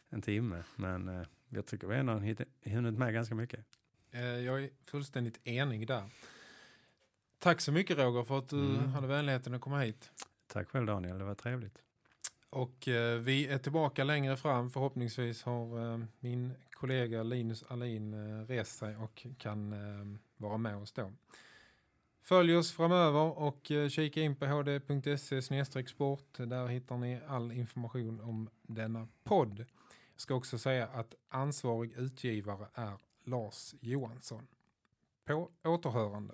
en timme. Men eh, jag tycker vi ändå har hunnit med ganska mycket. Eh, Jag är fullständigt enig där. Tack så mycket Roger för att du Mm. hade vänligheten att komma hit. Tack själv Daniel, det var trevligt. Och eh, vi är tillbaka längre fram. Förhoppningsvis har eh, min kollega Linus Alin eh, rest sig och kan eh, vara med oss då. Följ oss framöver och eh, kika in på hd.se sport. Där hittar ni all information om denna podd. Jag ska också säga att ansvarig utgivare är Lars Johansson. På återhörande.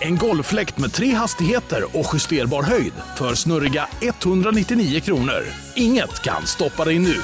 En golffläkt med tre hastigheter och justerbar höjd för snurriga 199 kronor. Inget kan stoppa dig nu.